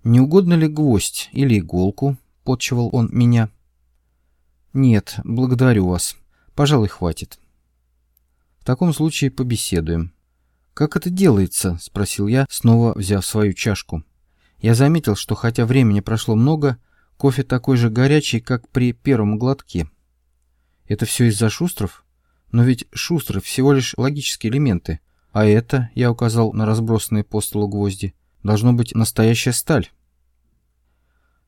«Не угодно ли гвоздь или иголку?» — подчевал он меня. «Нет, благодарю вас. Пожалуй, хватит». «В таком случае побеседуем». «Как это делается?» — спросил я, снова взяв свою чашку. Я заметил, что хотя времени прошло много, кофе такой же горячий, как при первом глотке. Это все из-за шустров? Но ведь шустры всего лишь логические элементы. А это, я указал на разбросанные по столу гвозди, должно быть настоящая сталь.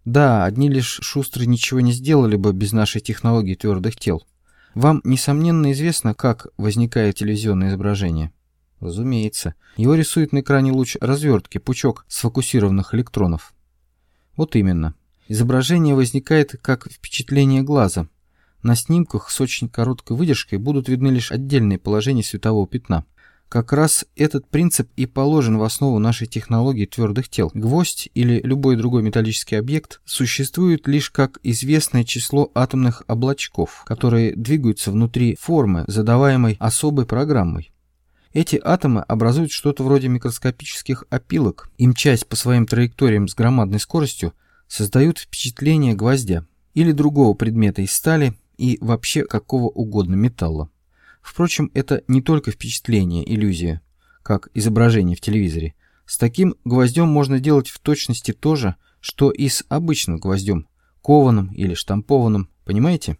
Да, одни лишь шустры ничего не сделали бы без нашей технологии твердых тел. Вам, несомненно, известно, как возникает телевизионное изображение. Разумеется. Его рисует на экране луч развертки, пучок сфокусированных электронов. Вот именно. Изображение возникает как впечатление глаза. На снимках с очень короткой выдержкой будут видны лишь отдельные положения светового пятна. Как раз этот принцип и положен в основу нашей технологии твердых тел. Гвоздь или любой другой металлический объект существует лишь как известное число атомных облачков, которые двигаются внутри формы, задаваемой особой программой. Эти атомы образуют что-то вроде микроскопических опилок и, мчась по своим траекториям с громадной скоростью, создают впечатление гвоздя или другого предмета из стали и вообще какого угодно металла. Впрочем, это не только впечатление, иллюзия, как изображение в телевизоре. С таким гвоздем можно делать в точности то же, что и с обычным гвоздем, кованым или штампованным, понимаете?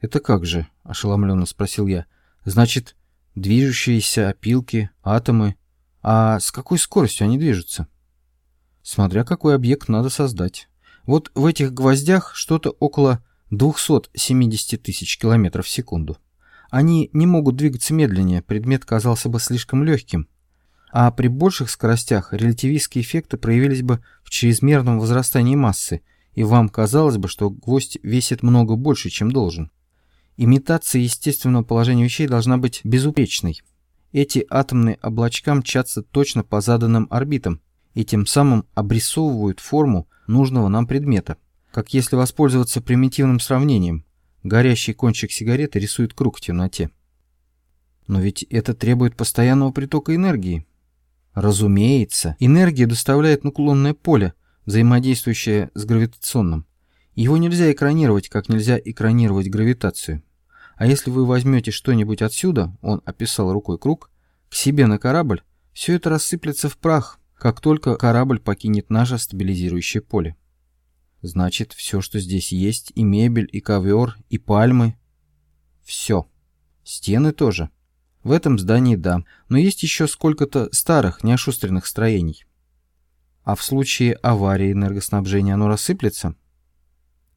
«Это как же?» – ошеломленно спросил я. «Значит, движущиеся опилки, атомы. А с какой скоростью они движутся? Смотря какой объект надо создать. Вот в этих гвоздях что-то около 270 тысяч километров в секунду. Они не могут двигаться медленнее, предмет казался бы слишком легким. А при больших скоростях релятивистские эффекты проявились бы в чрезмерном возрастании массы, и вам казалось бы, что гвоздь весит много больше, чем должен. Имитация естественного положения вещей должна быть безупречной. Эти атомные облачка мчатся точно по заданным орбитам и тем самым обрисовывают форму нужного нам предмета. Как если воспользоваться примитивным сравнением. Горящий кончик сигареты рисует круг в темноте. Но ведь это требует постоянного притока энергии. Разумеется, энергия доставляет наклонное поле, взаимодействующее с гравитационным. Его нельзя экранировать, как нельзя экранировать гравитацию. А если вы возьмете что-нибудь отсюда, он описал рукой круг, к себе на корабль, все это рассыплется в прах, как только корабль покинет наше стабилизирующее поле. Значит, все, что здесь есть, и мебель, и ковер, и пальмы, все. Стены тоже. В этом здании да, но есть еще сколько-то старых, неошустренных строений. А в случае аварии энергоснабжения оно рассыплется?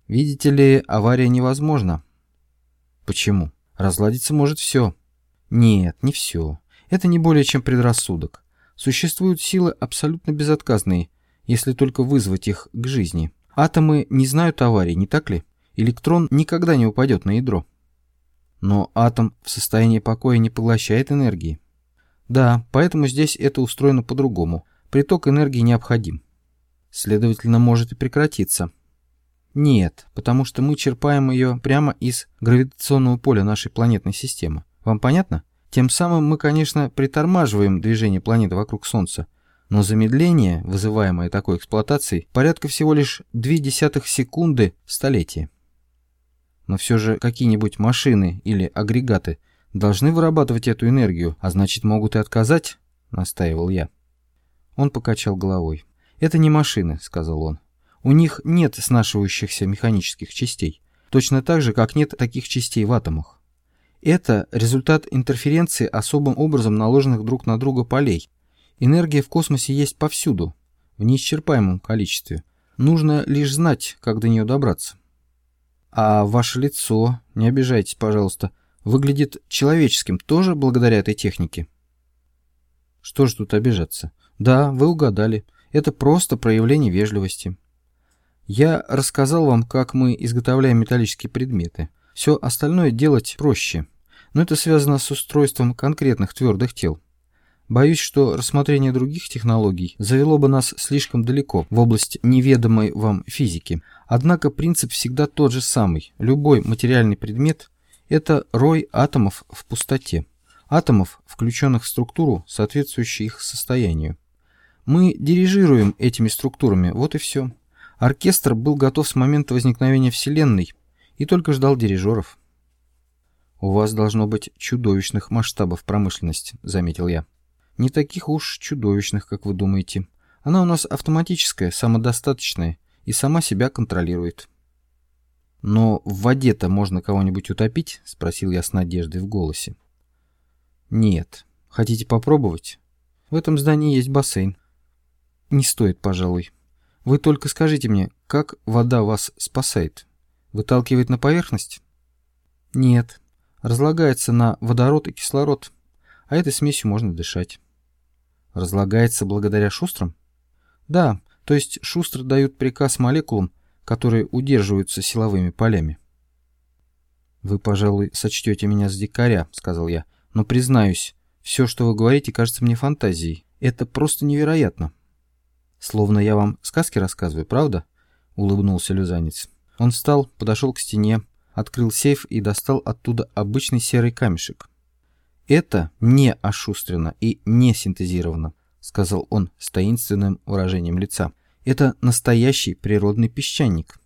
Видите ли, авария невозможна. Почему? Разладиться может все. Нет, не все. Это не более чем предрассудок. Существуют силы абсолютно безотказные, если только вызвать их к жизни. Атомы не знают аварий, не так ли? Электрон никогда не упадет на ядро. Но атом в состоянии покоя не поглощает энергии. Да, поэтому здесь это устроено по-другому. Приток энергии необходим. Следовательно, может и прекратиться. Нет, потому что мы черпаем ее прямо из гравитационного поля нашей планетной системы. Вам понятно? Тем самым мы, конечно, притормаживаем движение планеты вокруг Солнца, но замедление, вызываемое такой эксплуатацией, порядка всего лишь 0,2 секунды в столетие. Но все же какие-нибудь машины или агрегаты должны вырабатывать эту энергию, а значит могут и отказать, настаивал я. Он покачал головой. «Это не машины», — сказал он. У них нет снашивающихся механических частей, точно так же, как нет таких частей в атомах. Это результат интерференции особым образом наложенных друг на друга полей. Энергия в космосе есть повсюду, в неисчерпаемом количестве. Нужно лишь знать, как до нее добраться. А ваше лицо, не обижайтесь, пожалуйста, выглядит человеческим тоже благодаря этой технике. Что ж тут обижаться? Да, вы угадали. Это просто проявление вежливости. Я рассказал вам, как мы изготовляем металлические предметы. Все остальное делать проще. Но это связано с устройством конкретных твердых тел. Боюсь, что рассмотрение других технологий завело бы нас слишком далеко в область неведомой вам физики. Однако принцип всегда тот же самый. Любой материальный предмет – это рой атомов в пустоте. Атомов, включенных в структуру, соответствующую их состоянию. Мы дирижируем этими структурами, вот и все. Оркестр был готов с момента возникновения Вселенной и только ждал дирижеров. «У вас должно быть чудовищных масштабов промышленность», — заметил я. Не таких уж чудовищных, как вы думаете. Она у нас автоматическая, самодостаточная и сама себя контролирует. «Но в воде-то можно кого-нибудь утопить?» — спросил я с надеждой в голосе. «Нет. Хотите попробовать? В этом здании есть бассейн». «Не стоит, пожалуй. Вы только скажите мне, как вода вас спасает? Выталкивает на поверхность?» «Нет. Разлагается на водород и кислород, а этой смесью можно дышать». Разлагается благодаря шустрам? Да, то есть шустры дают приказ молекулам, которые удерживаются силовыми полями. «Вы, пожалуй, сочтете меня с дикаря», — сказал я, — «но признаюсь, все, что вы говорите, кажется мне фантазией. Это просто невероятно». «Словно я вам сказки рассказываю, правда?» — улыбнулся люзанец. Он встал, подошел к стене, открыл сейф и достал оттуда обычный серый камешек. «Это не ошустрено и не синтезировано», — сказал он с таинственным выражением лица. «Это настоящий природный песчаник».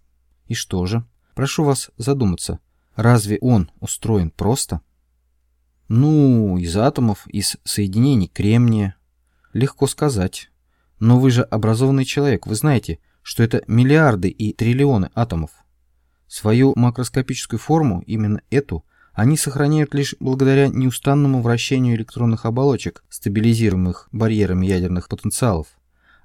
«И что же? Прошу вас задуматься. Разве он устроен просто?» «Ну, из атомов, из соединений кремния». «Легко сказать. Но вы же образованный человек, вы знаете, что это миллиарды и триллионы атомов. Свою макроскопическую форму, именно эту, они сохраняют лишь благодаря неустанному вращению электронных оболочек, стабилизируемых барьерами ядерных потенциалов.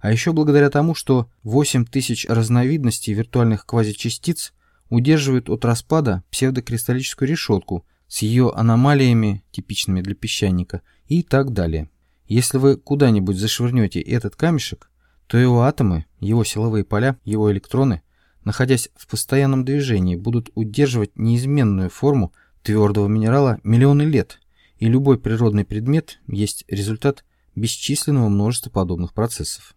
А еще благодаря тому, что 8000 разновидностей виртуальных квазичастиц удерживают от распада псевдокристаллическую решетку с ее аномалиями, типичными для песчаника, и так далее. Если вы куда-нибудь зашвырнете этот камешек, то его атомы, его силовые поля, его электроны, находясь в постоянном движении, будут удерживать неизменную форму твердого минерала миллионы лет, и любой природный предмет есть результат бесчисленного множества подобных процессов.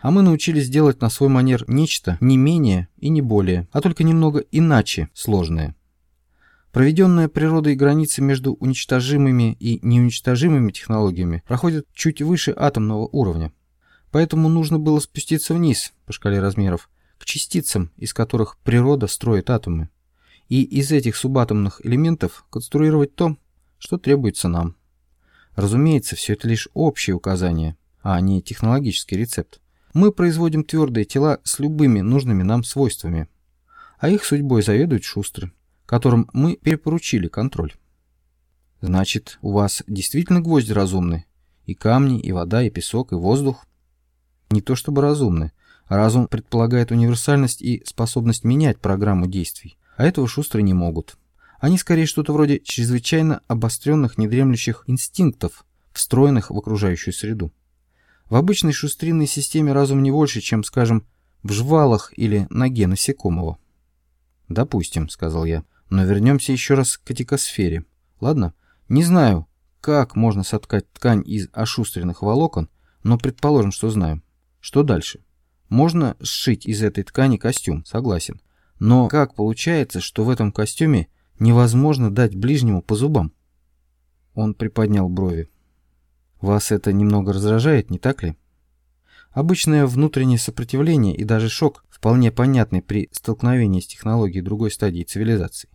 А мы научились делать на свой манер нечто не менее и не более, а только немного иначе сложное. Проведенная природой граница между уничтожимыми и неуничтожимыми технологиями проходит чуть выше атомного уровня. Поэтому нужно было спуститься вниз по шкале размеров, к частицам, из которых природа строит атомы и из этих субатомных элементов конструировать то, что требуется нам. Разумеется, все это лишь общие указания, а не технологический рецепт. Мы производим твердые тела с любыми нужными нам свойствами, а их судьбой заведуют шустры, которым мы перепоручили контроль. Значит, у вас действительно гвозди разумны? И камни, и вода, и песок, и воздух? Не то чтобы разумны. Разум предполагает универсальность и способность менять программу действий а этого шустрые не могут. Они скорее что-то вроде чрезвычайно обостренных недремлющих инстинктов, встроенных в окружающую среду. В обычной шустринной системе разум не больше, чем, скажем, в жвалах или ноге насекомого. «Допустим», — сказал я, — «но вернемся еще раз к этикосфере. Ладно? Не знаю, как можно соткать ткань из ошустренных волокон, но предположим, что знаю. Что дальше? Можно сшить из этой ткани костюм, согласен. Но как получается, что в этом костюме невозможно дать ближнему по зубам? Он приподнял брови. Вас это немного раздражает, не так ли? Обычное внутреннее сопротивление и даже шок, вполне понятный при столкновении с технологией другой стадии цивилизации.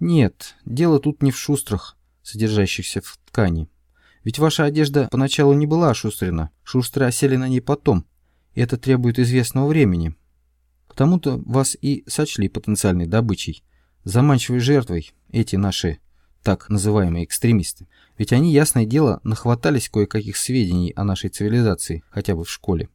Нет, дело тут не в шустрах, содержащихся в ткани. Ведь ваша одежда поначалу не была ошустрена, шустры осели на ней потом. И это требует известного времени, Потому-то вас и сочли потенциальной добычей, заманчивой жертвой эти наши так называемые экстремисты. Ведь они, ясное дело, нахватались кое-каких сведений о нашей цивилизации, хотя бы в школе.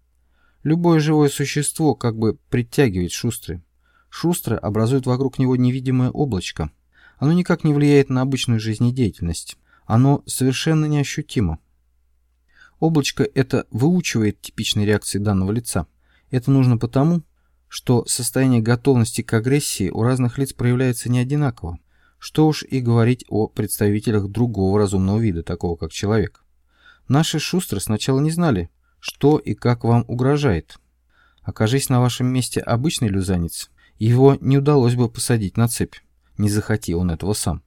Любое живое существо как бы притягивает шустры. Шустры образуют вокруг него невидимое облачко. Оно никак не влияет на обычную жизнедеятельность. Оно совершенно неощутимо. Облачко это выучивает типичные реакции данного лица. Это нужно потому, что состояние готовности к агрессии у разных лиц проявляется не одинаково. Что уж и говорить о представителях другого разумного вида, такого как человек. Наши шустры сначала не знали, что и как вам угрожает. Окажись на вашем месте обычный люзанец, его не удалось бы посадить на цепь, не захоти он этого сам.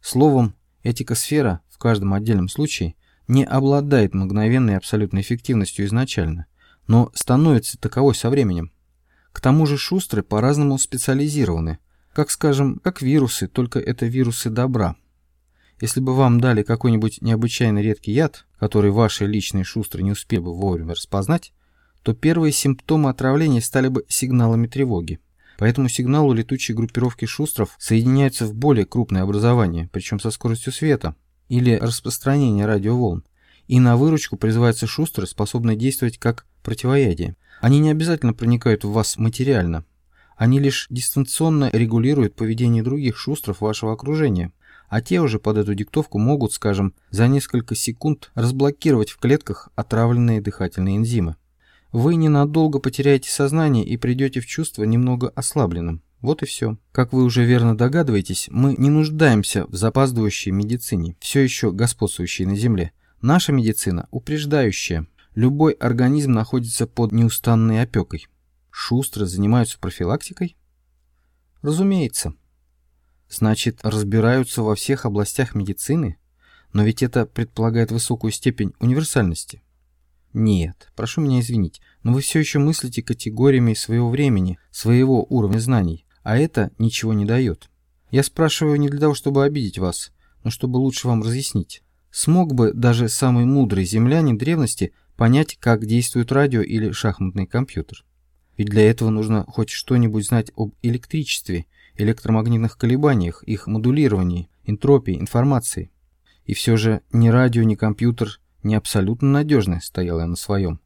Словом, этика-сфера в каждом отдельном случае не обладает мгновенной абсолютной эффективностью изначально, но становится таковой со временем. К тому же шустры по-разному специализированы, как, скажем, как вирусы, только это вирусы добра. Если бы вам дали какой-нибудь необычайно редкий яд, который ваши личные шустры не успели бы вовремя распознать, то первые симптомы отравления стали бы сигналами тревоги. По этому сигналу летучие группировки шустров соединяются в более крупное образование, причем со скоростью света, или распространения радиоволн, и на выручку призываются шустры, способные действовать как противоядие. Они не обязательно проникают в вас материально. Они лишь дистанционно регулируют поведение других шустров вашего окружения, а те уже под эту диктовку могут, скажем, за несколько секунд разблокировать в клетках отравленные дыхательные энзимы. Вы ненадолго потеряете сознание и придете в чувство немного ослабленным. Вот и все. Как вы уже верно догадываетесь, мы не нуждаемся в запаздывающей медицине, все еще господствующей на Земле. Наша медицина упреждающая. Любой организм находится под неустанной опекой. Шустро занимаются профилактикой? Разумеется. Значит, разбираются во всех областях медицины? Но ведь это предполагает высокую степень универсальности. Нет, прошу меня извинить, но вы все еще мыслите категориями своего времени, своего уровня знаний, а это ничего не дает. Я спрашиваю не для того, чтобы обидеть вас, но чтобы лучше вам разъяснить. Смог бы даже самый мудрый землянин древности понять, как действует радио или шахматный компьютер? Ведь для этого нужно хоть что-нибудь знать об электричестве, электромагнитных колебаниях, их модулировании, энтропии, информации. И все же ни радио, ни компьютер не абсолютно надежны, стоял я на своем.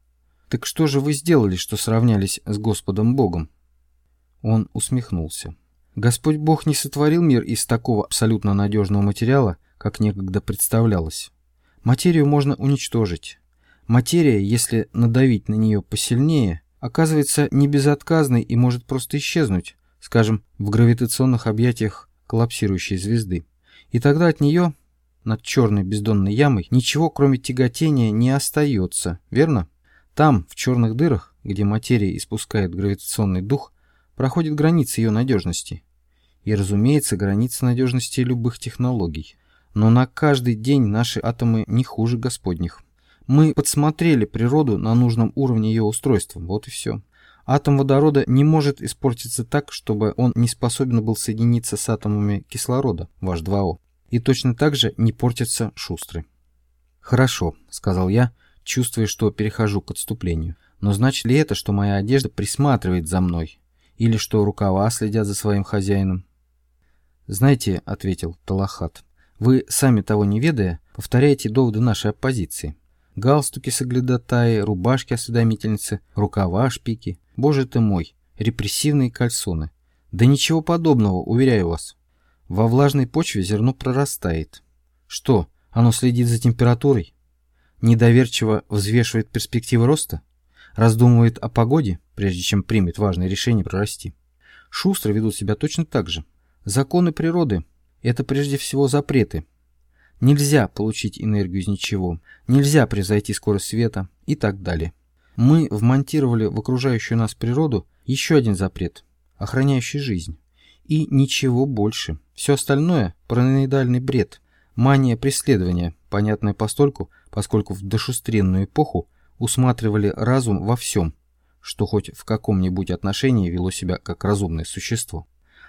Так что же вы сделали, что сравнялись с Господом Богом? Он усмехнулся. Господь Бог не сотворил мир из такого абсолютно надежного материала, как некогда представлялось. Материю можно уничтожить. Материя, если надавить на нее посильнее, оказывается не безотказной и может просто исчезнуть, скажем, в гравитационных объятиях коллапсирующей звезды. И тогда от нее над черной бездонной ямой ничего, кроме тяготения, не остается, верно? Там, в черных дырах, где материя испускает гравитационный дух, проходит граница ее надежности. И, разумеется, граница надежности любых технологий. Но на каждый день наши атомы не хуже господних. Мы подсмотрели природу на нужном уровне ее устройства, вот и все. Атом водорода не может испортиться так, чтобы он не способен был соединиться с атомами кислорода, ваш 2О и точно так же не портятся шустры. «Хорошо», — сказал я, чувствуя, что перехожу к отступлению. «Но значит ли это, что моя одежда присматривает за мной? Или что рукава следят за своим хозяином?» «Знаете», — ответил Талахат, — «вы, сами того не ведая, повторяете доводы нашей оппозиции. Галстуки соглядатаи, рубашки осведомительницы, рукава шпики. Боже ты мой, репрессивные кальсоны. Да ничего подобного, уверяю вас. Во влажной почве зерно прорастает. Что, оно следит за температурой? Недоверчиво взвешивает перспективы роста? Раздумывает о погоде, прежде чем примет важное решение прорасти? Шустро ведут себя точно так же. Законы природы – это прежде всего запреты. Нельзя получить энергию из ничего, нельзя превзойти скорость света и так далее. Мы вмонтировали в окружающую нас природу еще один запрет, охраняющий жизнь. И ничего больше. Все остальное – параноидальный бред, мания преследования, понятная постольку, поскольку в дошустренную эпоху усматривали разум во всем, что хоть в каком-нибудь отношении вело себя как разумное существо.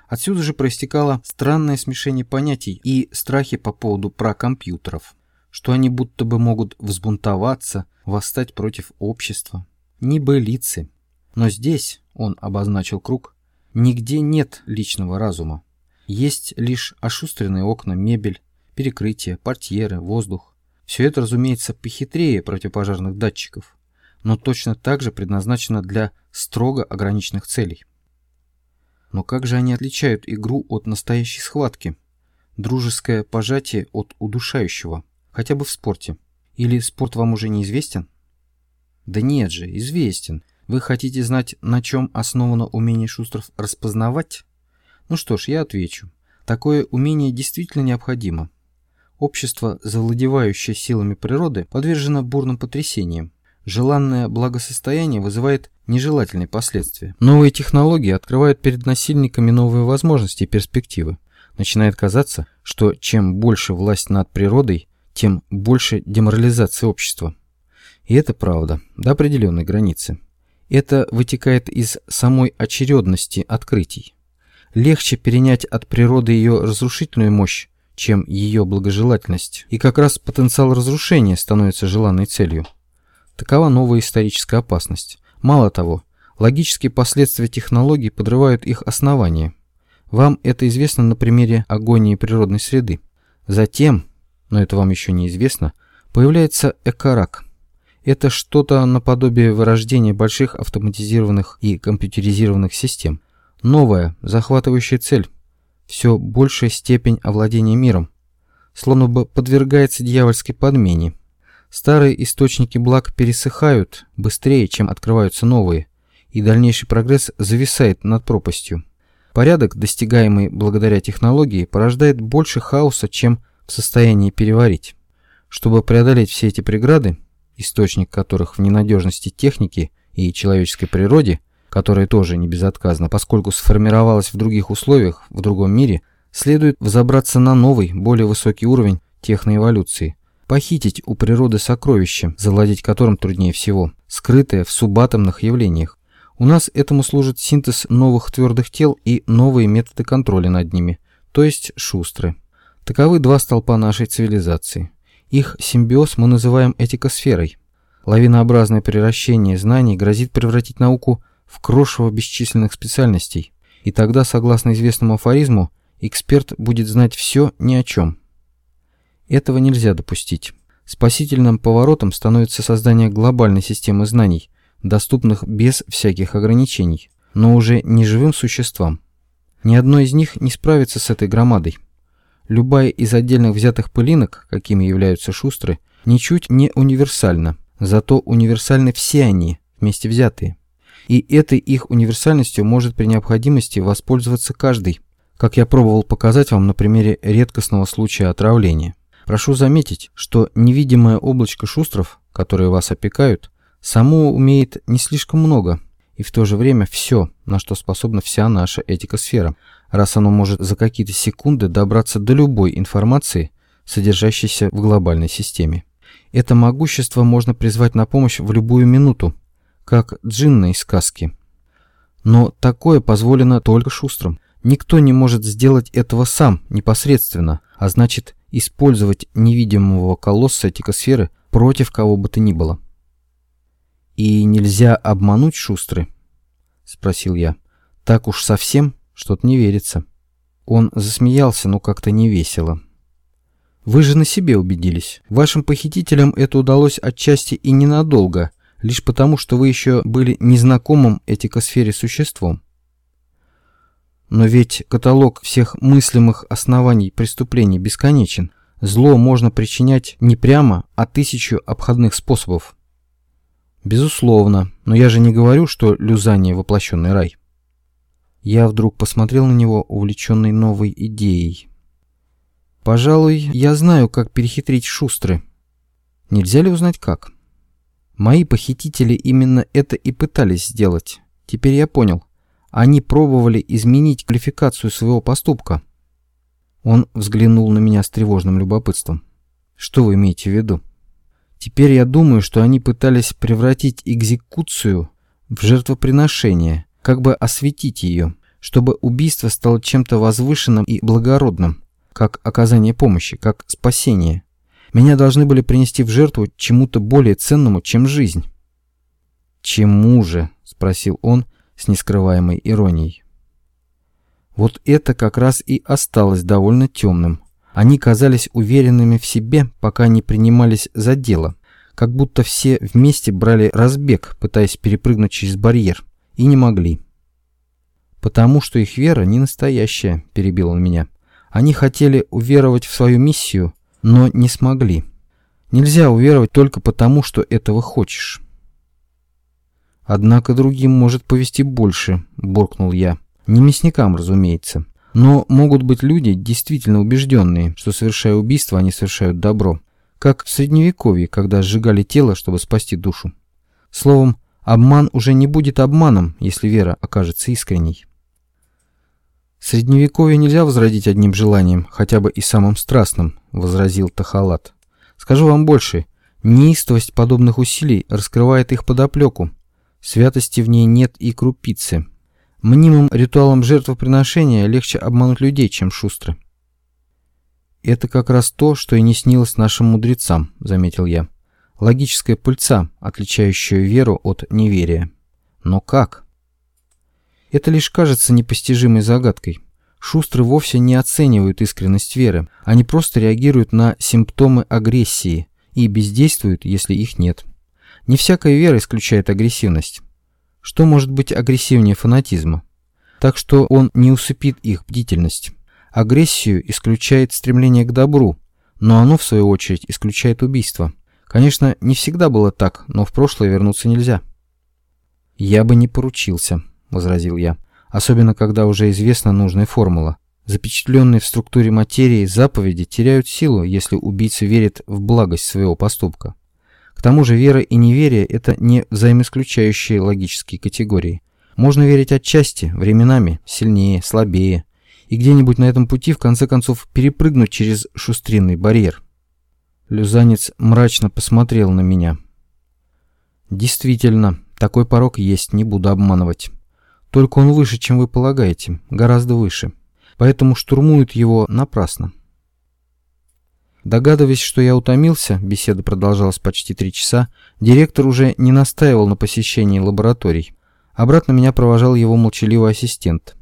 Отсюда же проистекало странное смешение понятий и страхи по поводу прокомпьютеров, что они будто бы могут взбунтоваться, восстать против общества. Небылицы. Но здесь, он обозначил круг, нигде нет личного разума. Есть лишь ошустренные окна, мебель, перекрытия, портьеры, воздух. Все это, разумеется, похитрее противопожарных датчиков, но точно так же предназначено для строго ограниченных целей. Но как же они отличают игру от настоящей схватки? Дружеское пожатие от удушающего, хотя бы в спорте. Или спорт вам уже неизвестен? Да нет же, известен. Вы хотите знать, на чем основано умение шустров распознавать? Ну что ж, я отвечу. Такое умение действительно необходимо. общество, завладевающее силами природы, подвержено бурным потрясениям. Желанное благосостояние вызывает нежелательные последствия. Новые технологии открывают перед насильниками новые возможности и перспективы. Начинает казаться, что чем больше власть над природой, тем больше деморализация общества. И это правда, до определенной границы. Это вытекает из самой очередности открытий. Легче перенять от природы ее разрушительную мощь, чем ее благожелательность. И как раз потенциал разрушения становится желанной целью. Такова новая историческая опасность. Мало того, логические последствия технологий подрывают их основания. Вам это известно на примере агонии природной среды. Затем, но это вам еще неизвестно, появляется экорак. Это что-то наподобие вырождения больших автоматизированных и компьютеризированных систем. Новая, захватывающая цель. Все большая степень овладения миром. Словно бы подвергается дьявольской подмене. Старые источники благ пересыхают быстрее, чем открываются новые, и дальнейший прогресс зависает над пропастью. Порядок, достигаемый благодаря технологии, порождает больше хаоса, чем в состоянии переварить. Чтобы преодолеть все эти преграды, источник которых в ненадежности техники и человеческой природе, которая тоже не безотказна, поскольку сформировалась в других условиях, в другом мире, следует взобраться на новый, более высокий уровень техноэволюции, похитить у природы сокровище, завладеть которым труднее всего, скрытое в субатомных явлениях. У нас этому служит синтез новых твердых тел и новые методы контроля над ними, то есть шустры. Таковы два столпа нашей цивилизации. Их симбиоз мы называем этикосферой. Лавинообразное превращение знаний грозит превратить науку в крошево бесчисленных специальностей, и тогда, согласно известному афоризму, эксперт будет знать все ни о чем. Этого нельзя допустить. Спасительным поворотом становится создание глобальной системы знаний, доступных без всяких ограничений, но уже не живым существам. Ни одно из них не справится с этой громадой. Любая из отдельных взятых пылинок, какими являются шустры, ничуть не универсальна, зато универсальны все они, вместе взятые. И этой их универсальностью может при необходимости воспользоваться каждый, как я пробовал показать вам на примере редкостного случая отравления. Прошу заметить, что невидимое облачко шустров, которые вас опекают, само умеет не слишком много, и в то же время все, на что способна вся наша этикосфера, раз оно может за какие-то секунды добраться до любой информации, содержащейся в глобальной системе. Это могущество можно призвать на помощь в любую минуту, как джинны из сказки. Но такое позволено только шустрым. Никто не может сделать этого сам, непосредственно, а значит, использовать невидимого колосса этикосферы против кого бы то ни было. «И нельзя обмануть шустры?» — спросил я. «Так уж совсем?» Что-то не верится. Он засмеялся, но как-то не весело. Вы же на себе убедились. Вашим похитителям это удалось отчасти и ненадолго, лишь потому, что вы еще были незнакомым этикосфере существом. Но ведь каталог всех мыслимых оснований преступлений бесконечен. Зло можно причинять не прямо, а тысячу обходных способов. Безусловно, но я же не говорю, что Люзания – воплощенный рай. Я вдруг посмотрел на него, увлеченный новой идеей. «Пожалуй, я знаю, как перехитрить шустры. Нельзя ли узнать, как?» Мои похитители именно это и пытались сделать. Теперь я понял. Они пробовали изменить квалификацию своего поступка. Он взглянул на меня с тревожным любопытством. Что вы имеете в виду? Теперь я думаю, что они пытались превратить экзекуцию в жертвоприношение, как бы осветить ее, чтобы убийство стало чем-то возвышенным и благородным, как оказание помощи, как спасение. Меня должны были принести в жертву чему-то более ценному, чем жизнь. «Чему же?» – спросил он с нескрываемой иронией. Вот это как раз и осталось довольно темным. Они казались уверенными в себе, пока не принимались за дело, как будто все вместе брали разбег, пытаясь перепрыгнуть через барьер и не могли. «Потому что их вера не настоящая», – перебил он меня. «Они хотели уверовать в свою миссию, но не смогли. Нельзя уверовать только потому, что этого хочешь». «Однако другим может повести больше», – буркнул я. «Не мясникам, разумеется. Но могут быть люди, действительно убежденные, что совершая убийство, они совершают добро. Как в Средневековье, когда сжигали тело, чтобы спасти душу. Словом, обман уже не будет обманом, если вера окажется искренней. «Средневековье нельзя возродить одним желанием, хотя бы и самым страстным», — возразил Тахалат. «Скажу вам больше. Неистовость подобных усилий раскрывает их подоплеку. Святости в ней нет и крупицы. Мнимым ритуалом жертвоприношения легче обмануть людей, чем шустро». «Это как раз то, что и не снилось нашим мудрецам», — заметил я. «Логическая пыльца, отличающая веру от неверия. Но как?» Это лишь кажется непостижимой загадкой. Шустры вовсе не оценивают искренность веры, они просто реагируют на симптомы агрессии и бездействуют, если их нет. Не всякая вера исключает агрессивность. Что может быть агрессивнее фанатизма? Так что он не усыпит их бдительность. Агрессию исключает стремление к добру, но оно, в свою очередь, исключает убийство. Конечно, не всегда было так, но в прошлое вернуться нельзя. Я бы не поручился. — возразил я. «Особенно, когда уже известна нужная формула. Запечатленные в структуре материи заповеди теряют силу, если убийца верит в благость своего поступка. К тому же вера и неверие – это не взаимоисключающие логические категории. Можно верить отчасти, временами, сильнее, слабее, и где-нибудь на этом пути в конце концов перепрыгнуть через шустринный барьер». Люзанец мрачно посмотрел на меня. «Действительно, такой порог есть, не буду обманывать». Только он выше, чем вы полагаете, гораздо выше. Поэтому штурмуют его напрасно. Догадываясь, что я утомился, беседа продолжалась почти три часа, директор уже не настаивал на посещении лабораторий. Обратно меня провожал его молчаливый ассистент.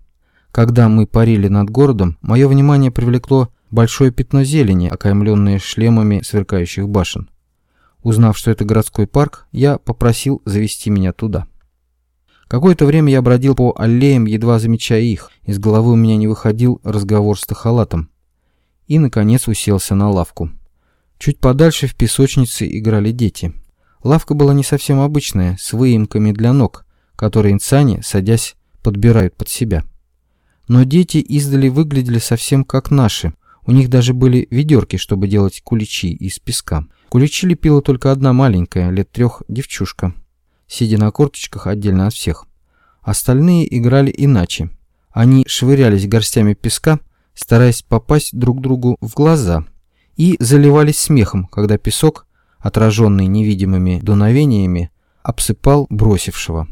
Когда мы парили над городом, мое внимание привлекло большое пятно зелени, окаймленное шлемами сверкающих башен. Узнав, что это городской парк, я попросил завести меня туда. Какое-то время я бродил по аллеям, едва замечая их. Из головы у меня не выходил разговор с Тахалатом. И, наконец, уселся на лавку. Чуть подальше в песочнице играли дети. Лавка была не совсем обычная, с выемками для ног, которые инсани, садясь, подбирают под себя. Но дети издали выглядели совсем как наши. У них даже были ведерки, чтобы делать куличи из песка. Куличи лепила только одна маленькая, лет трех, девчушка сидя на корточках отдельно от всех. Остальные играли иначе. Они швырялись горстями песка, стараясь попасть друг другу в глаза, и заливались смехом, когда песок, отраженный невидимыми дуновениями, обсыпал бросившего.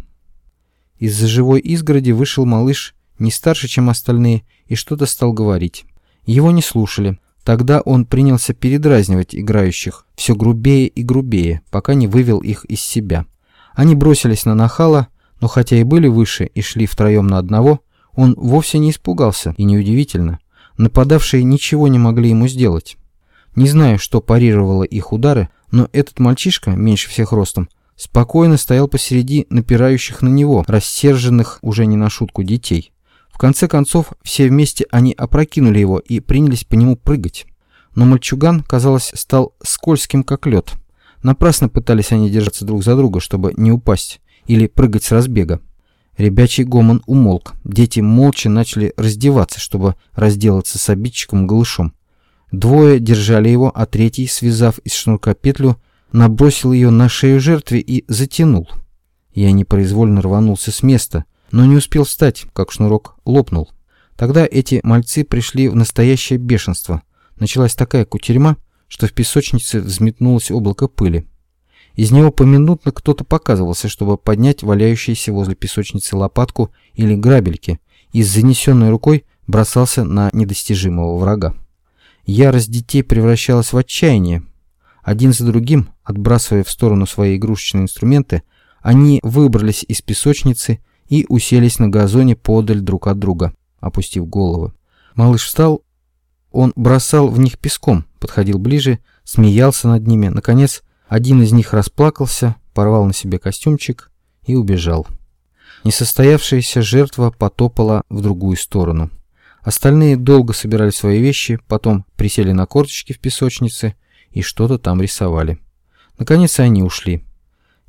Из-за живой изгороди вышел малыш, не старше, чем остальные, и что-то стал говорить. Его не слушали. Тогда он принялся передразнивать играющих все грубее и грубее, пока не вывел их из себя. Они бросились на нахала, но хотя и были выше и шли втроем на одного, он вовсе не испугался, и неудивительно. Нападавшие ничего не могли ему сделать. Не знаю, что парировало их удары, но этот мальчишка, меньше всех ростом, спокойно стоял посреди напирающих на него, рассерженных уже не на шутку детей. В конце концов, все вместе они опрокинули его и принялись по нему прыгать. Но мальчуган, казалось, стал скользким как лед. Напрасно пытались они держаться друг за друга, чтобы не упасть или прыгать с разбега. Ребячий гомон умолк. Дети молча начали раздеваться, чтобы разделаться с обидчиком голышом. Двое держали его, а третий, связав из шнурка петлю, набросил ее на шею жертве и затянул. Я непроизвольно рванулся с места, но не успел встать, как шнурок лопнул. Тогда эти мальцы пришли в настоящее бешенство. Началась такая кутерьма, что в песочнице взметнулось облако пыли. Из него поминутно кто-то показывался, чтобы поднять валяющуюся возле песочницы лопатку или грабельки, и с занесенной рукой бросался на недостижимого врага. Ярость детей превращалась в отчаяние. Один за другим, отбрасывая в сторону свои игрушечные инструменты, они выбрались из песочницы и уселись на газоне подаль друг от друга, опустив головы. Малыш встал он бросал в них песком, подходил ближе, смеялся над ними. Наконец, один из них расплакался, порвал на себе костюмчик и убежал. Несостоявшаяся жертва потопала в другую сторону. Остальные долго собирали свои вещи, потом присели на корточки в песочнице и что-то там рисовали. Наконец они ушли.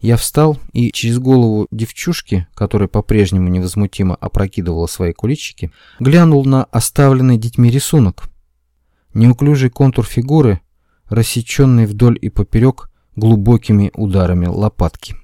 Я встал и через голову девчушки, которая по-прежнему невозмутимо опрокидывала свои куличики, глянул на оставленный детьми рисунок. Неуклюжий контур фигуры, рассеченный вдоль и поперек глубокими ударами лопатки.